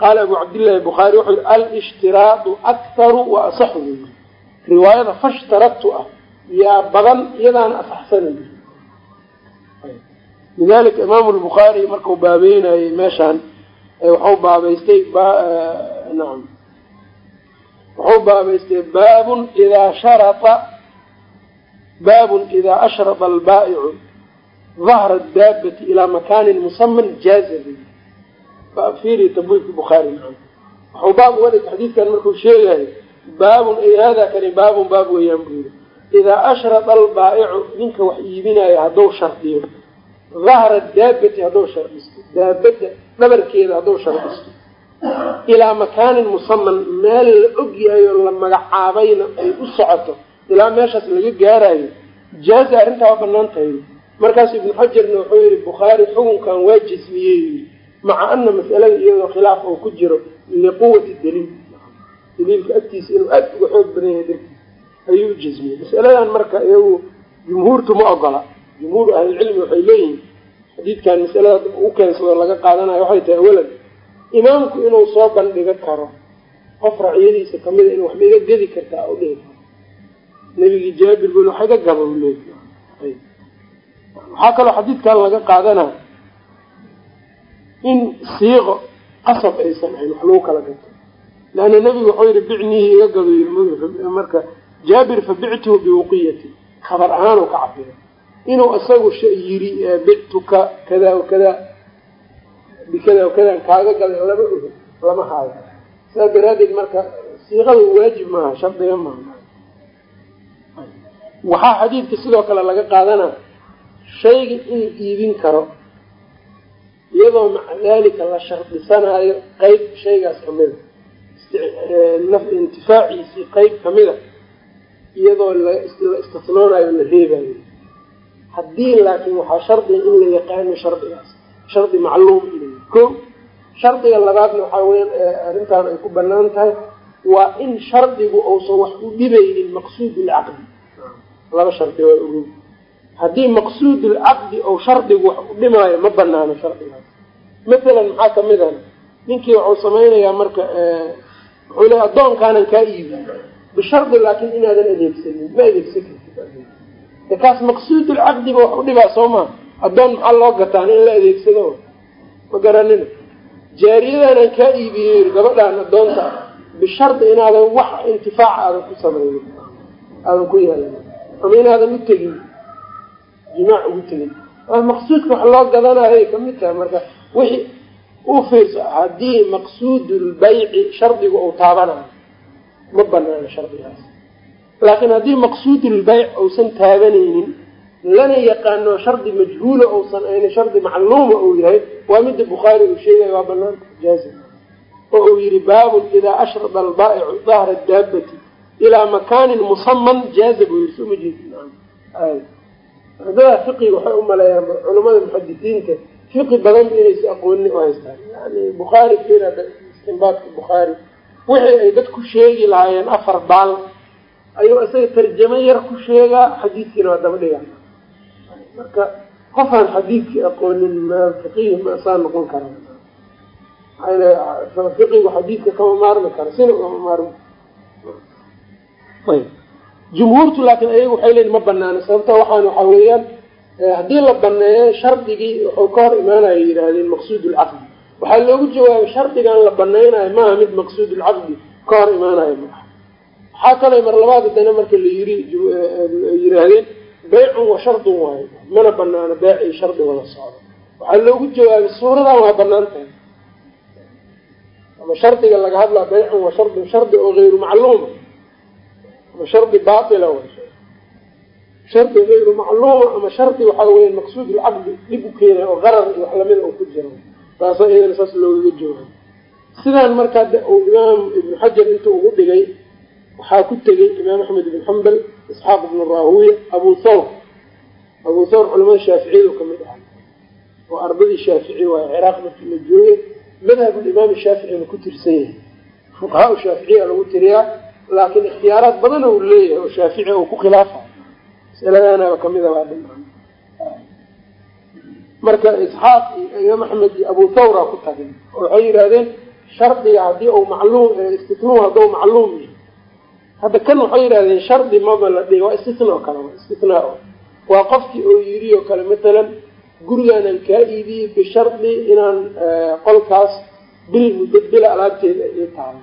qaala abu cabdillahi bukhaari wuxuu yihi alshtiraadu akharu wa buu yii riwaayada fashtarabtu ah yaa badan iyadaana asaxsana lidalika imaamu lbukhaari markuu baabeynayey meeshaan waxau baabaystay nacam wuxuu baabaystay baabun idaa sharata baabun idaa ashrada albaa'icu dahra daabati ilaa makaanin musaman jaaza fiiri tabwiibka bukhaari nacam waxuu baab uga xadiidkan markuu sheegayo baabun ay hada kani baabun baab weeyaan buu yiri idaa ashrada albaa'icu ninka wax iibinayo hadduu shardiyo dahra daabati hadduu shardisto daabadda dhabarkeeda hadduu shardisto ilaa makaanin musaman meel la og yahay oo la magacaabayna ay u socoto ilaa meeshaas laga gaarayo jaaza arrintaa waa bannaan tahay markaasu ibnu xajarna wuxuu yihi bukhaari xukunkan waa jasmiyey maca ana mas'alada iyadoo khilaaf oo ku jiro liquwati daliil. Daliilka agtiisa inuu aada uga xoog badan yahay dartiis ayuu jasmiyey masaladan marka iyagu jumhuurtu ma ogola. Jumhuur ahlilcilmi waxay leeyihiin xadiidkan masalada u keensado laga qaadanayo waxay tahay awalan imaamku inuu soo bandhigo karo qof raciyadiisa kamida in waxba iga gedi kartaa u dhihi karo. Nebigii jaabir bul wax iga gaba u leey waxaa kaloo xadiidkan laga qaadanaya in siiqo qasab aysan ahayn wax lagu kala gato. Leanna nebigu wuxuu yihi bicnihi iga gado marka jaabir fa bictuhu biwuqiyati khabar ahaan ka cabira inuu isagu yiri bictuka kada wa kada bikada wa kada kaaga gaday lama oga lama haayo. Saas daraadeed marka siiqada waajib maaha shardiga maaha. Waxaa xadiidka sidoo kale laga qaadana shayga in iibin karo iyadoo maca daalika la shardisanayo qeyb shaygaas kamida intifaaciisii qeyb kamida iyadoo la istisnoonayo la reebayo. Haddii laakiin waxaa shardiga in la yaqaano shardigaas shardi macluum inay ko shardiga labaadna waxaa weyaan arrintaan ay ku bannaan tahay waa in shardigu uusan wax u dhibaynin maqsuud lcaqdi laba shardi waa ogow haddii maqsuud lcaqdi ou shardigu wax u dhimaayo ma banaano shardigaas mathalan maxaa ka mid ah? Ninkii wuxuu samaynayaa marka wuxuu leeya addoonkaanan kaa iibiy bishardi laakiin inaadan adeegsanin ma adeegsan kartid de kaas maqsuudulcaqdiba wax u dhibaa soo maa addoon maxaa loo gataan in la adeegsado? Ma garanina jaariyadaanaan kaa iibiyey gabadhaan addoonta bishardi inaadan wax intifaaca aadan ku samaynin. Aadan ku yeelan ama inaadan u tegin jimaac ugu tegin. Waa maqsuudka wax loo gadanayoay ka mid tahay marka wixii u fiirso haddii maqsuudulbayci shardigu uu taabanayo ma banaano shardigaas. Laakiin haddii maqsuudulbayc uusan taabanaynin lana yaqaano shardi majhuula uusan ayna shardi macluuma uu yahay waa mida bukhaari uu sheegaya waa banaanta jaazi. Oo uu yihi baabun idaa ashrada albaa'icu dahra daabati ilaa makaanin musaman jaaza buu yiri soma jeedin ardada fiqiga waxay u maleeyaan culamada muxadisiinta fiqi badan inaysa aqooni u haystaan. Yani bukhaari fiira istinbaadka bukhaari wixii ay dad ku sheegi lahaayeen afar baal ayuu isaga tarjamo yar ku sheegaa xadiidkiina waa daba dhiga marka qofaan xadiidkii aqoonin ma fiqihi ma saa noqon kara fiqigu xadiidka kama maarmi karo sina kama maarmi jumhuurtu laakiin ayagu waxay leeyiin ma banaano sababta waxaan waxaa weeyaan haddii la baneeyo shardigii wuxuu ka hor imaanayo yidhaahdeen maqsuudulcaqdi waxaa loogu jawaabay shardigan la banaynayo maaha mid maqsuudulcaqdi ka hor imaanayo maaha. Waxaa kaloo mar labaad haddana marka la yiri yidhaahdeen beycun wa shardun waayo mana banaano beec iyo shardi wada socdo. Waxaa loogu jawaabay suuradan waa bannaan tahay ama shardiga laga hadlaa beycun wa shardun. Shardi oo gayru macluuma shardi baila w shardi gayru macluuma ama shardi waxaa weya maqsuud lcaqdi dhib u keenay oo qarar iyo wax lamida oo ku jiro taasa iyadana saas loogaga jooga sidaan markaa uu imaam ibnu xajar intuu ugu dhigay waxaa ku tegey imaam axmed ibn xambal isxaaq ibnu raahuya abu thawr. Abu thawr culamada shaaficiyadu ka mid ahay oo ardadii shaafici waayo ciraaq markii la joogay madhabulimaam shaaficina ku tirsan yahay. Fuqahaa shaaficiya lagu tiriyaa laakiin ikhtiyaaraad badan u leeyahay oo shaafici oo ku khilaafa. Masaladaanaba ka mid a baa marka isxaaq iyo imaam axmed iyo abu thawra ku tagay oo waxay yidhahdeen shardiga haddii u macluum istisnuu hadduu macluum yahay. Hadda kan waxay yidhahdeen shardi maba la dhigi waa istisna oo kale istisnaa waa qofkii oo yiri oo kale matalan gurigaanan kaa iibiyey bishardi inaan qolkaas bil muddo bila alaabteeda ii taalo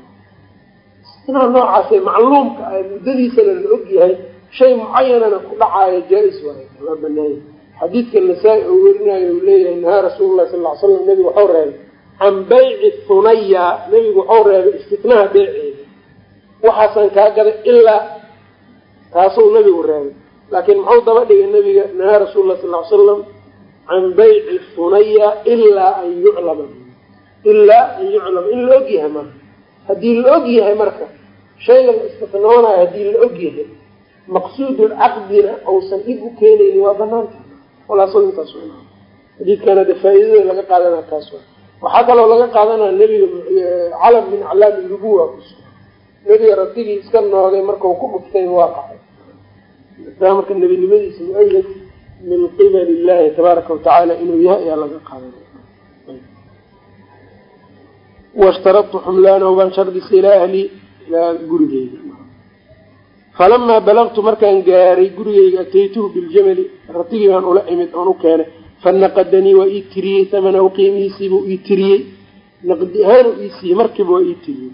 istisnaa noocaase macluumka ah muddadiisana la og yahay shay mucayanana ku dhacaayo jaa-is waayo waa banaanya xadiidka nasaa-i oo werinayo uu leeyahay nahaa rasuulu lahi sal ly slam nebigu waxau reebay can bayci hunaya nebigu waxau reebay istitnaha beeceeda waxaasaan kaa gaday ilaa taasuu nebigu reebay. Laakiin muxuu daba dhigay nebiga nahaa rasuulu lah sal ly salam can bayci hunaya ilaa an yuclama ilaa an yuclama in la og yahay marka haddii la og yahay marka shayga la istisnoonayo haddii la og yahay maqsuudulcaqdina uusan dhib u keenayni waa banaanta walaaso intaas xadiidkana de faa-iidada laga qaadana taas waxaa kaloo laga qaadanaya nebiga calam min aclaami nubuwa kus nebiga ratigii iska noogay markau ku dhuftay waa qacay taa marka nebinimadiisa mu'ayad min qibali illahi tabaaraka watacaala inuu yahay ayaa laga qaadanaya washtaradtu xumlaanahu baan shardisay ilaa ahlii ilaa gurigeyga falamaa balagtu markaan gaaray gurigeyga ataytuhu biljamali ratigii baan ula imid oon u keenay fanaqadanii waa ii tiriyey hamanahu qiimihiisiibuu ii tiriyey naqdi ahaanu ii siiyey markiiba waa ii tiriyey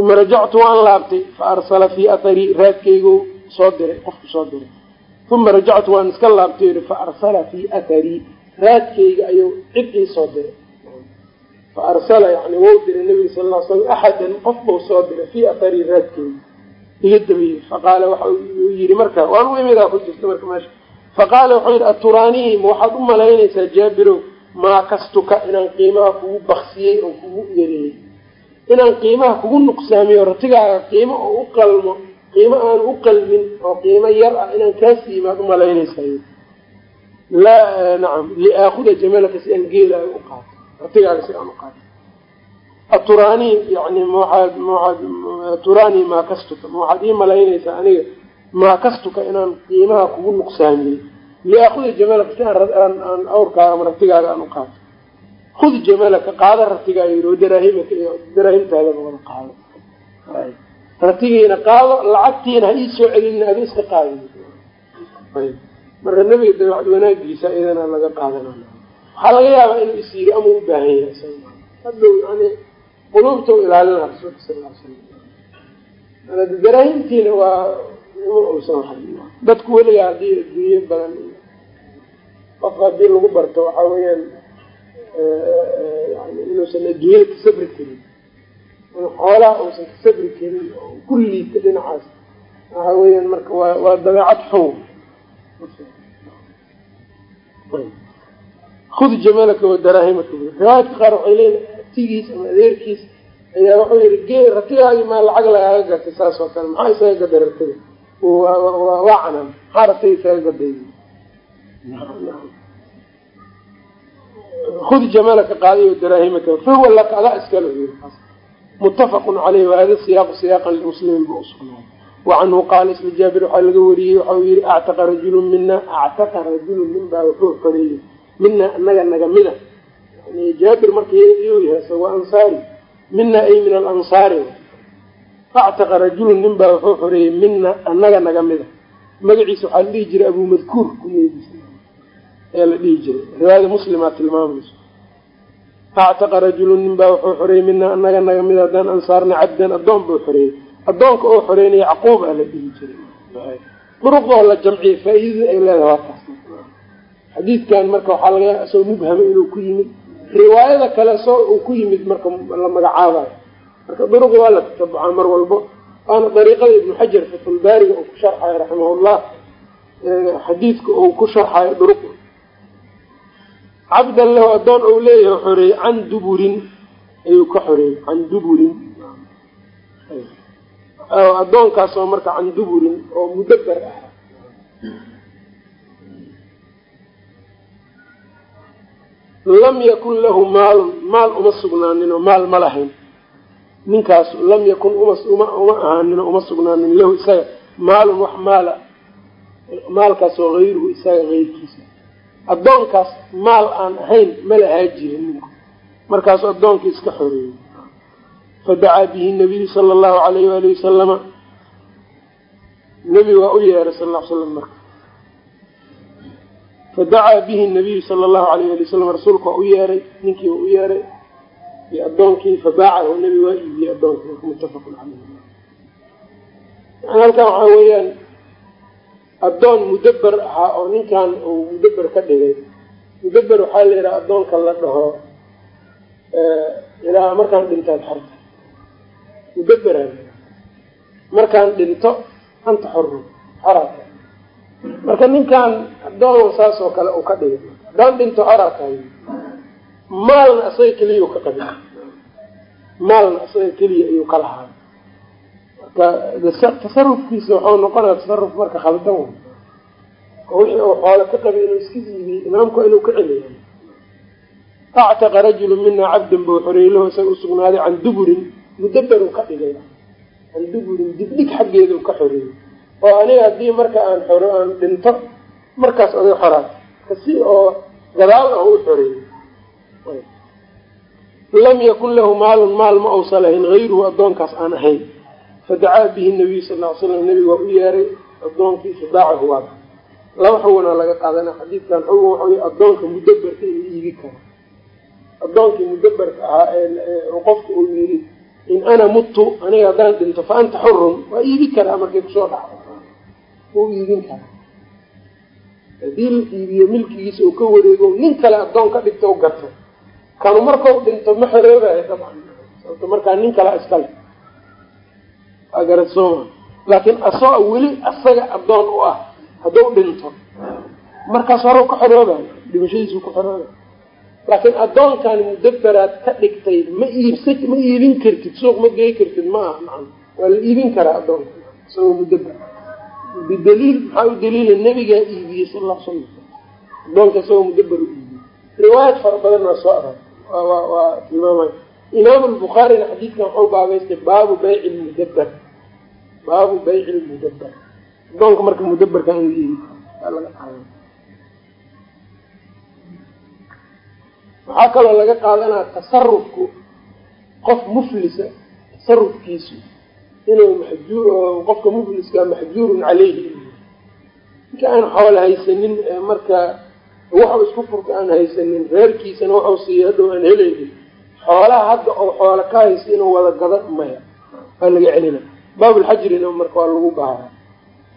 uma rajactu waan laabtay fa arsala fii atharii raadkeygu soo diray qofku soo diray uma rajactu waan iska laabtay fa arsala fii atharii raadkeyga ayuu cid ii soo diray fa arsala yani wou diray nabiga sal ll slam axadan qof bau soo diray fii atharii raadkeyga iga dabayey faqaala waxa uu yidhi marka waan u imidaa ku jirta marka meesha faqaala wuxuu yidhi aturaanihi ma waxaad u malaynaysaa jaabirow maa kastuka inaan qiimaha kugu baksiyey oo kugu yareeyey inaan qiimaha kugu nuqsaamiyo ratigaaga qiimo oo u qalmo qiimo aanu u qalmin oo qiimo yar ah inaan kaa siiyi maad u malaynaysaa nacam liaakuda jamalaka si aan geelaaga u qaato ratigaaga si aan u qaato aturaani yani mawaad mawaad aturaani maa kastuka. Ma waxaad ii malaynaysaa aniga maa kastuka inaan qiimaha kugu nuqsaamiyey. Liaakuda jamalaka si aan awrkaaga ama ratigaaga aan u qaato. Khud jamalaka qaada ratigaa yii oo daraahimaka iyo daraahimtaadaba wada qaado. Ratigiina qaado lacagtiina ha ii soo celinin adi iska qaadi marka nebiga dabeecad wanaagiisa iyadana laga qaadanay waxaa laga yaabaa inuu is ama u baahan yahay hadow yani quluubta u ilaalina rasuulka sal l slam daraahimtiina waa ima uusan lahayn. Dadku weligaa haddii adduunyo badan qofka haddii lagu barto waxaa weeyaan yani inuusan adduunyada ka sabri karin xoolaha uusan ka sabri karin oo ku liita dhinacaas waxa weeyaan marka waa waa dabeecad xun khud jamalaka wa daraahimaka riwaayadka qaar waxay leeyihiin tigiis ama adeerkiis ayaa wuxuu yihi ge ratigaagii maa lacag lagaaga gatay saas oo kale. Maxaa isaga gaday ratiga waa canaan. Maxaa ratiga isaga gaday? Khud jamalaka qaadiy daraahimaka fahuwa laka adaa iskale muttafaqun caleyh wahada siyaaqu siyaaqan limuslimiin ba usugnaaday wacanhu qaala isla jaabir waxaa laga wariyey waxau yihi actaqa rajulun mina actaqa rajulun min baa wuxuu xoreeyey mina anaga naga mida. Yani jaabir marka iyuu yahay waa ansaari mina ay min alansaari actaqa rajulun nin baa wuxuu xoreeyey mina anaga naga mida. Magaciisa waxaa la dhihi jiray abu madkuur kunyadiisa ayaa la dhihi jiray. Riwaayada muslimaa tilmaamayso. Actaqa rajulun nin baa wuxuu xoreeyey mina anaga naga mida haddaan ansaarna cabdan addoon buu xoreeyey addoonka oo xoreynaya yacquub a la dhihi jiray. Duruqdoo la jamciyay faa-iidada ay leedahay waa taas xadiidkan marka waxaa laga soo mubhama inuu ku yimid. Riwaayada kale soo uu ku yimid marka la magacaabayo marka duruqda waa la tatabucaa mar walbo. Waana dariiqada ibnu xajar fatulbaariga uu ku sharxayo raximahullah xadiidka uu ku sharxayo duruq cabdan lahu addoon ou leeyahay xoreeyey can duburin ayuu ka xoreeyey can duburin. Addoonkaas oo marka can duburin oo mudabar ah lam yakun lahu maalun maal uma sugnaaninoo maal ma lahayn. Ninkaas lam yakun uma uma ahaaninoo uma sugnaanin lahu isaga. Maalun wax maala maalkaas oo hayruhu isaga hayrkiisa addoonkaas maal aan ahayn ma lahaa jirin ninku markaasu addoonkii iska xoreeyey. Fadacaa bihi nabiyu sala allahu alayh waali wasalama nebigu waa u yeeray sal l slam marka fadacaa bihi nabiyu sala allahu alayh ali wasalam rasuulku waa u yeeray ninkii waa u yeeray iyo addoonkii fabaacahu nebigu waa iibiyey addoonkii marka muttafaqun caleyh halkan waxaa weeyaan addoon mudaber ahaa oo ninkan uu mudaber ka dhigay. Mudaber waxaa la yidhaha addoonka la dhaho ilaa markaan dhintaad xorta mudaberaa markaan dhinto anta xorro xoraa marka ninkan addoon saas oo kale uu ka dhigay haddaan dhinto xoraa tahay maalna isaga keliya u ka qabi maalna isaga keliya ayuu ka lahaa. Marka tasarufkiisa waxuu noqonaya tasaruf marka khaldan oo wixii uu xoolo ka qabay inuu iska iibiyey imaamku inuu ka celiya actaqa rajulu mina cabdan buu xoreeyey lahu isaga usugnaaday can duburin mudaberu ka dhigay. Can duburin dibdhig xaggeeda u ka xoreeyey oo aniga haddii marka aan xoro aan dhinto markaas aday xoraa si oo gadaal ah u xoreeyey lam yakun lahu maalun maal ma uusa lahayn hayruhu addoonkaas aan ahayn. Fadacaa bihi nabiyu sal ly slam nebigu waa u yeeray addoonkiisa daacahu waa laba xugunaa laga qaadana xadiidkan xugun waxawy addoonka mudaberka in la iibi karo. Addoonkii mudaberka ahaa ee qofka uu yiri in ana muttu aniga haddaan dhinto fa anta xurun waa iibi karaa markay ku soo dhaxo wuu iibin karaa haddii la iibiyo milkigiisa uu ka wareego nin kale addoon ka dhigto u gato. Kanu markau dhinto ma xoroobayo dabcan sababto markaa nin kala iskale agarsoma laakiin asoo weli asaga addoon u ah hadduu dhinto markaas hore ka xoroobayo dhimashadiisu ka xoroobayo laakiin addoonkan mudaberaad ka dhigtay ma iibsa ma iibin kartid suuq ma gey kartid ma aha nacam waa la iibin karaa addoonka isagoo mudaber bidaliil maxaa u daliila nabigaa iibiyey sal lla slam addoonka isagoo mudaber u iibiyey riwaayad fara badan waa soo aroortay waa tilmaamay imaam lbukhaarina xadiidkan waxau baabaystay baabu bayci lmudaber baabu bayci lmudaber addoonka marka mudaberka in la iibi laga qaada waxaa kaloo laga qaadanaa tasarufku qof muflisa tasarufkiisu inuu maxjuur qofka mufliska maxjuurun caleyhi ninka aan xoolo haysanin marka waxau isku furta aan haysanin reerkiisana waxau siiya hadhow aan helaynin. Xoolaha hadda oo xoolo ka haysta inuu wada gado maya. Waa laga celina baabulxajrina marka waa lagu baara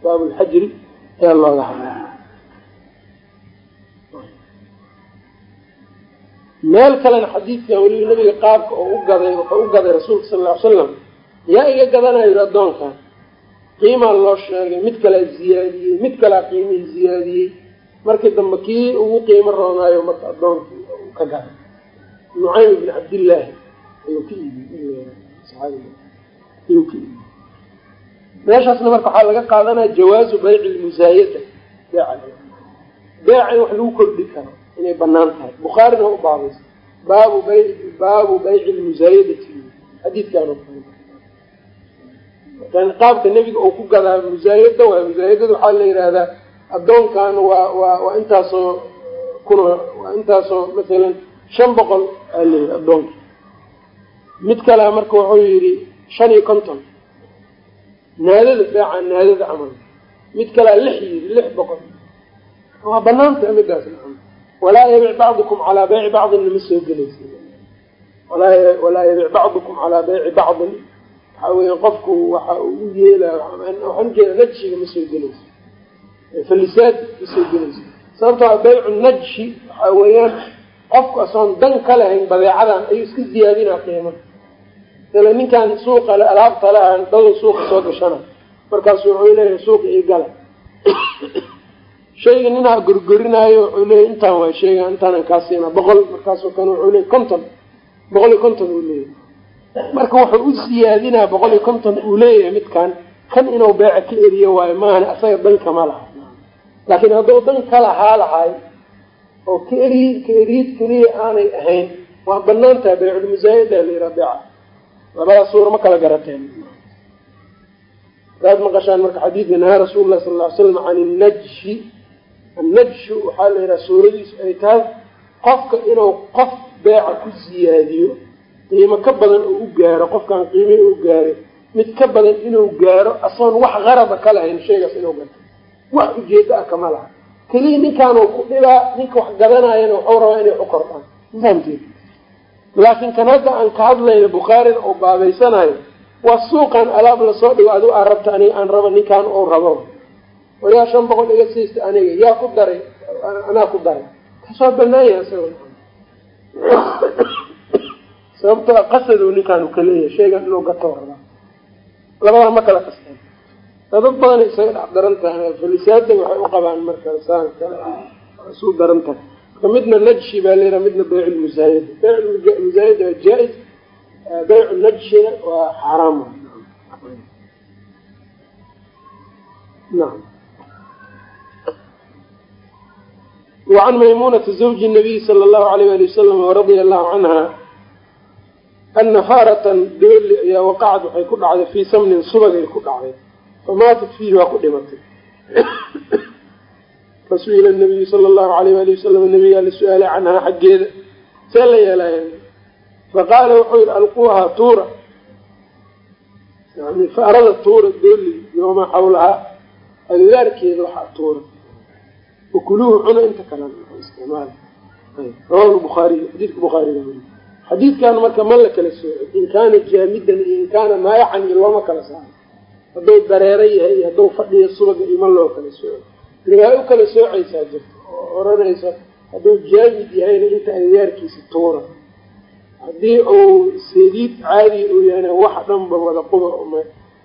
baabulxajri ayaa looga hadlaa. Meel kalena xadiidkan weliba nabiga qaabka oo u gaday wuxuu u gaday rasuulka sal lla ly slam yaa iga gadanayo yiri addoonkan qiimaa loo sheegay mid kalea ziyaadiyey mid kalea qiimihii ziyaadiyey. Markii dambe kii ugu qiimo roonaayo marka addoonkii ka gaday nucaym ibni cabdillaahi ayuu ka iibiyey ayuu ka iibiyey meeshaasna marka waxaa laga qaadanaya jawaazu bayci lmusaayada beeca beeca wax lagu kordhi karo inay bannaan tahay. Bukhaarina u baabaysa baabu bay baabu bayci lmusaayadati xadiidkaan qaabka nebiga uu ku gadaa musaayada waay musaayadada waxaa la yidhaahdaa addoonkan waa waa waa intaasoo kuna waa intaasoo masalan shan boqol aa layihi addoonka. Mid kalea marka wuxuu yidhi shan iyo konton. Naadada beeca naadada camal. Mid kalea lix yidhi lix boqol. Waa banaanta midaas walaa yabic bacdukum calaa beyci bacdin nama soo gelaysa walaa yabic bacdukum calaa beyci bacdin waxaa weya qofku waxa u yeela waxaan ujeeda najshiga ma soo gelayso. Falisaad ma soo gelayso. Sababtoo beycu najshi waxaa weeyaan qofku asoon dan ka lahayn badeecadan ayuu iska ziyaadinaa qiima sala ninkan suuqa alaabta lahan dadu suuqa soo gashana. Markaasu wuxuu leeyahay suuqa ii gala. Shayga ninaa gorgorinaayo wuxuu leeyahy intaan waa sheega intaan kaa siina boqol. Markaasoo kale wuxuu leeyay konton boqol iyo konton uu leeyahay marka wuxuu u siyaadinaa boqol iyo konton uu leeyahay midkan kan inuu beeca ka eriyo waayo maahane asaga dan kama laha. Laakiin hadduu dan ka lahaa lahay oo ka eri ka eriyid keliya aanay ahayn waa bannaan tahay beyculmusaayada la yihaa beeca. Labadaas suura ma kala garateen. Hadaad maqashaan marka xadiidka nahaa rasuulu lah sal ly slam can innajshi annajshu waxaa la yidhaha suuradiisu ay tahay qofka inuu qof beeca ku siyaadiyo qiimo ka badan oo u gaaro qofkaan qiimihii u gaaray mid ka badan inuu gaaro asoon wax qaraba ka lahayn shaygaas inuu gato. Wax ujeedo ah kama laha. Keliya ninkaanuu ku dhibaa ninka wax gadanayana waxuu rabaa inay u kordhaan. Mafahamteed laakiin kan hadda aan ka hadlayna bukhaarina oo baabaysanayo waa suuqan alaab la soo dhigo adigu aan rabta aniga aan rabo ninkaan ou rabo. Waryaa shan boqol iga siista aniga yaa ku daray anaa ku daray. Kasoo banaanya isaga sababtoo qasaduu ninkaan ka leeyahay shaygan inuu gato rabaa labada ma kala qasteen dad badan isaga dhex daran tahay falisaada waxay u qabaan marka saan kale isu daran tahay. Marka midna najshi baa layidhaha midna beyc lmusaayada beyc musaayada waa jaa-is beycu najshina waa xaaraam naam. Wacan maymunata zawji nabiy sala allahu alayh ali wasalam radia allahu canha ana faaratan dooli ayaa waqacad waxay ku dhacday fii samnin subagay ku dhacday famaatat fiihi waa ku dhimatay fasu'ila nabiyu sala allahu alayh ali wasalam nabigaa la su'aalay canhaa xaggeeda see la yeelaya faqaala wuxuu yihi alquuhaa tuura yani faarada tuura dooli yooma xawlahaa agagaarkeeda waxaa tuura wakuluuhu cuna inta kale isticmaal rawahu buhaariy xadiidka bukhaariga xadiidkan marka ma la kala soocay in kaana jaamidan iyo in kaana maayacan iyo looma kala saaro. Hadduu dareero yahay iyo hadduu fadhiyo subaga iyo ma loo kala sooco. Riwaayo u kala soocaysaa jirta oo oranaysa hadduu jaamid yahayna inta agagaarkiisa tuura haddii uu sadiid caadiga uu yahayna wax dhanba wada quba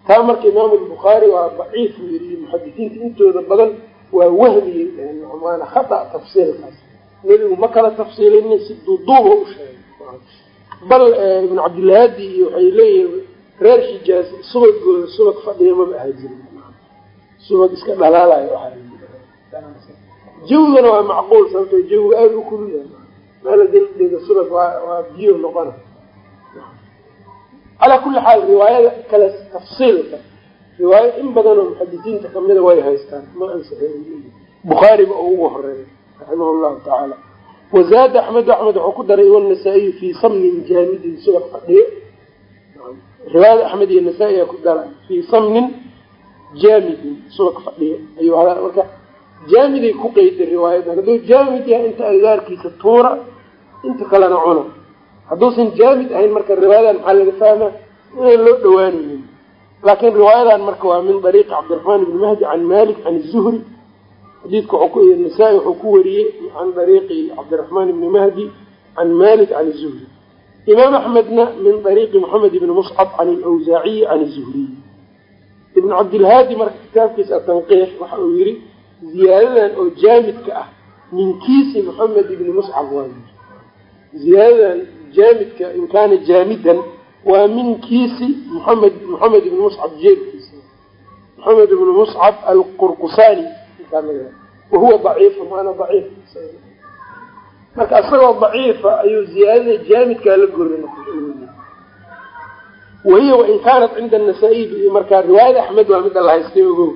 taa marka imaamu albukhaari waa daciif u yiri muxadisiinta intooda badan waa wahmiyey waana khata tafsiilkaas. Nebigu ma kala tafsiilinin si duuduuba u sheegay bal ibn cabdilhaadi iyo waxay leeyihiin reer xijaaz subagooda subag fadhiya maba aha jirin. Subag iska dhalaalayo jawigana waa macquul sababto jawiga aada u kulu yahay. Meel dildhiga subag waa biyo noqona. Calaa kulli xaal riwaayada kale tafsiilka riwaayo in badanoo muxadisiinta kamida way haystaan. Ma ansaxeen bukhaariba oo ugu horreeya raximah llahu tacaala wazaada axmedu axmed wuxuu ku daray wanasaa-iyu fii samnin jaamidin subag fadhiyo riwaayada axmed iyo nasaa-i aa ku dara fii samnin jaamidin subag fadhiyo ayuu marka jaamiday ku qeyday riwaayadan hadduu jaamid yahay inta agaarkiisa tuura inta kalena cuna hadduusan jaamid ahayn marka riwaayadan maxaa laga fahmaa inaan loo dhawaanaynin laakiin riwaayadan marka waa min dariiqi cabdiraxmaan ibni mahdi can malik can zuhri xadiidka nasaa-i wuxuu ku wariyey can dariiqi cabdiraxmaan ibni mahdi can malik can zuhri. Imaam axmedna min dariiqi moxamed ibni muscab can alawsaaciyi can zuhriy ibn cabdilhaadi marka kitaabkiisa atanqiix waxa uu yihi ziyaadadan oo jaamidka ah min kiisi moxamed ibni muscab waa ziyaadadan jaamidka in kaana jaamidan waa min kiisi muxamed moxamed ibni muscab jeebkiisa moxamed ibni muscab alqurqusaani wahuwa daciifu maana daciif. Marka isagoo daciifa ayuu ziyaadada jaamidkaa la gori wahiya wain kaanat cinda nasaa-iy marka riwaayada axmed waa midda la haystay ogow.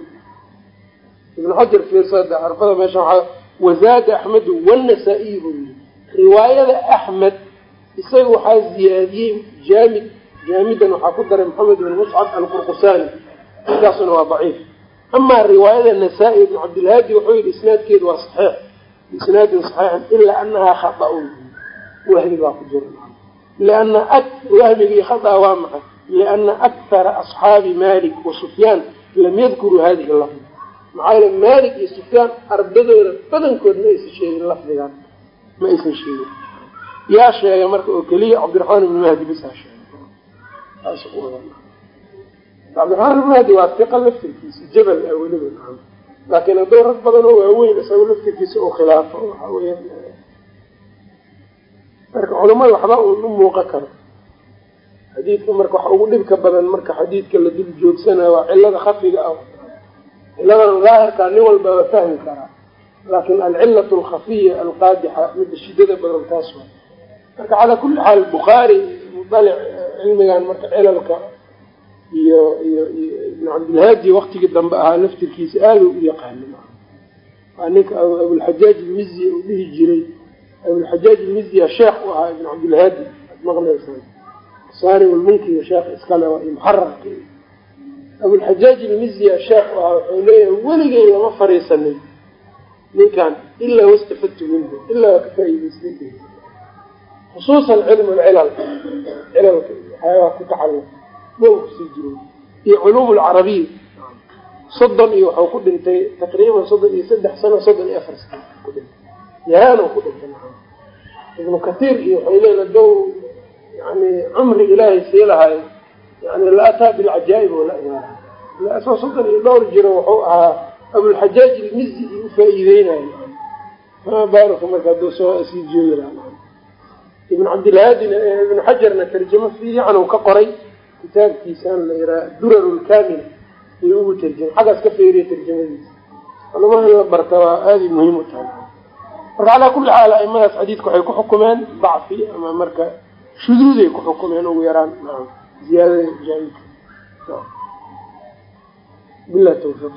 Ibn xajar fiirsada arfada meesha waaa wazaada axmedu wanasaa-iy buu yii riwaayada axmed isaga waxaa ziyaadiyey jaamid jaamidan waxaa ku daray maxamed ibn muscab alqurqusaani inkaasuna waa daciif amaa riwaayada nasaa-i ibn cabdilhaadi wuxuu yihi isnaadkeedu waa saxiix. Biisnaadin saxiixin ilaa anahaa khata-un wahmi baa ku jira. Liana wahmigii khata waa maxay? Liana akhara asxaabi malik wa sufyaan lam yadkuruu hadihi lafdi maxaa yele malik iyo sufyaan ardadooda badankood ma aysan sheegin lafdigan ma aysan sheegin. Yaa sheegay marka oo keliya cabdiraxmaan ibn mahdi bisaa sheegay cabdiraxmaan ibn mahdi waa fiqa laftirkiisa jabal ah weliba naam. Laakiin hadduu rag badan oo waaweyn isaga laftirkiisa oo khilaafo waxa weya marka culamada waxba un u muuqan karo. Xadiidka marka waxa ugu dhibka badan marka xadiidka la dul joogsanayo waa cilada khafiga ah. Ciladan daahirkaa nin walba waa fahmi karaa. Laakin alcilatu alkhafiya alqaadixa midda shidada badan taas waa. Marka calaa kulli xaal bukhaari mudalic cilmigan marka cilalka iyo iyo ibn cabdilhaadi waktigii dambe ahaa laftirkiisa aada u yaqaani waa ninka abulxajaaj ilmizi uu dhihi jiray. Abulxajaaj ilmiziya sheekh u ahaa ibn cabdilhaadi ad maqlaysaan saari lmunkiga sheekh iskale waa muxararka abulxajaaj ilmiziya sheekh u ahaa wuxuu leeyahay weligay lama fariisanin ninkan ilaa wastafadtu minhu ilaa waa ka faa'iidaystay khusuusan cilmu lcilal cilalka waxyaabaha ku tacalluq ma ku sii jiro. Iyo culuum lcarabiya soddon iyo waxau ku dhintay taqriiban soddon iyo saddex sano soddon iyo afar sano ku dhintay. Yahaano ku dhintay ibnu kathiir iyo waxay leedahay dow yani cumri ilaahay sii lahay yani la ataa bilcajaa'ib wala imaana isoo soddon iyo dhowr jiro wuxuu ahaa abulxajaaj ilmizi iyo ufaa'iideynayo maa baaruka marka hadduu soo sii joogi ibn cabdilhaadina ibnu xajarna tarjamo fiican ka qoray kitaabkiisaan la yihaha durar lkamila iyo ugu tarjama xaggaas ka feeriya tarjamadiisa. Culamaha in la barta waa aaday muhiim u tahay. Marka calaa kulli xaal aimadaas xadiidka waxay ku xukumeen dacfi ama marka shuduuday ku xukumeen ugu yaraan. Ziyaadada jaamidka bilah tawfiiq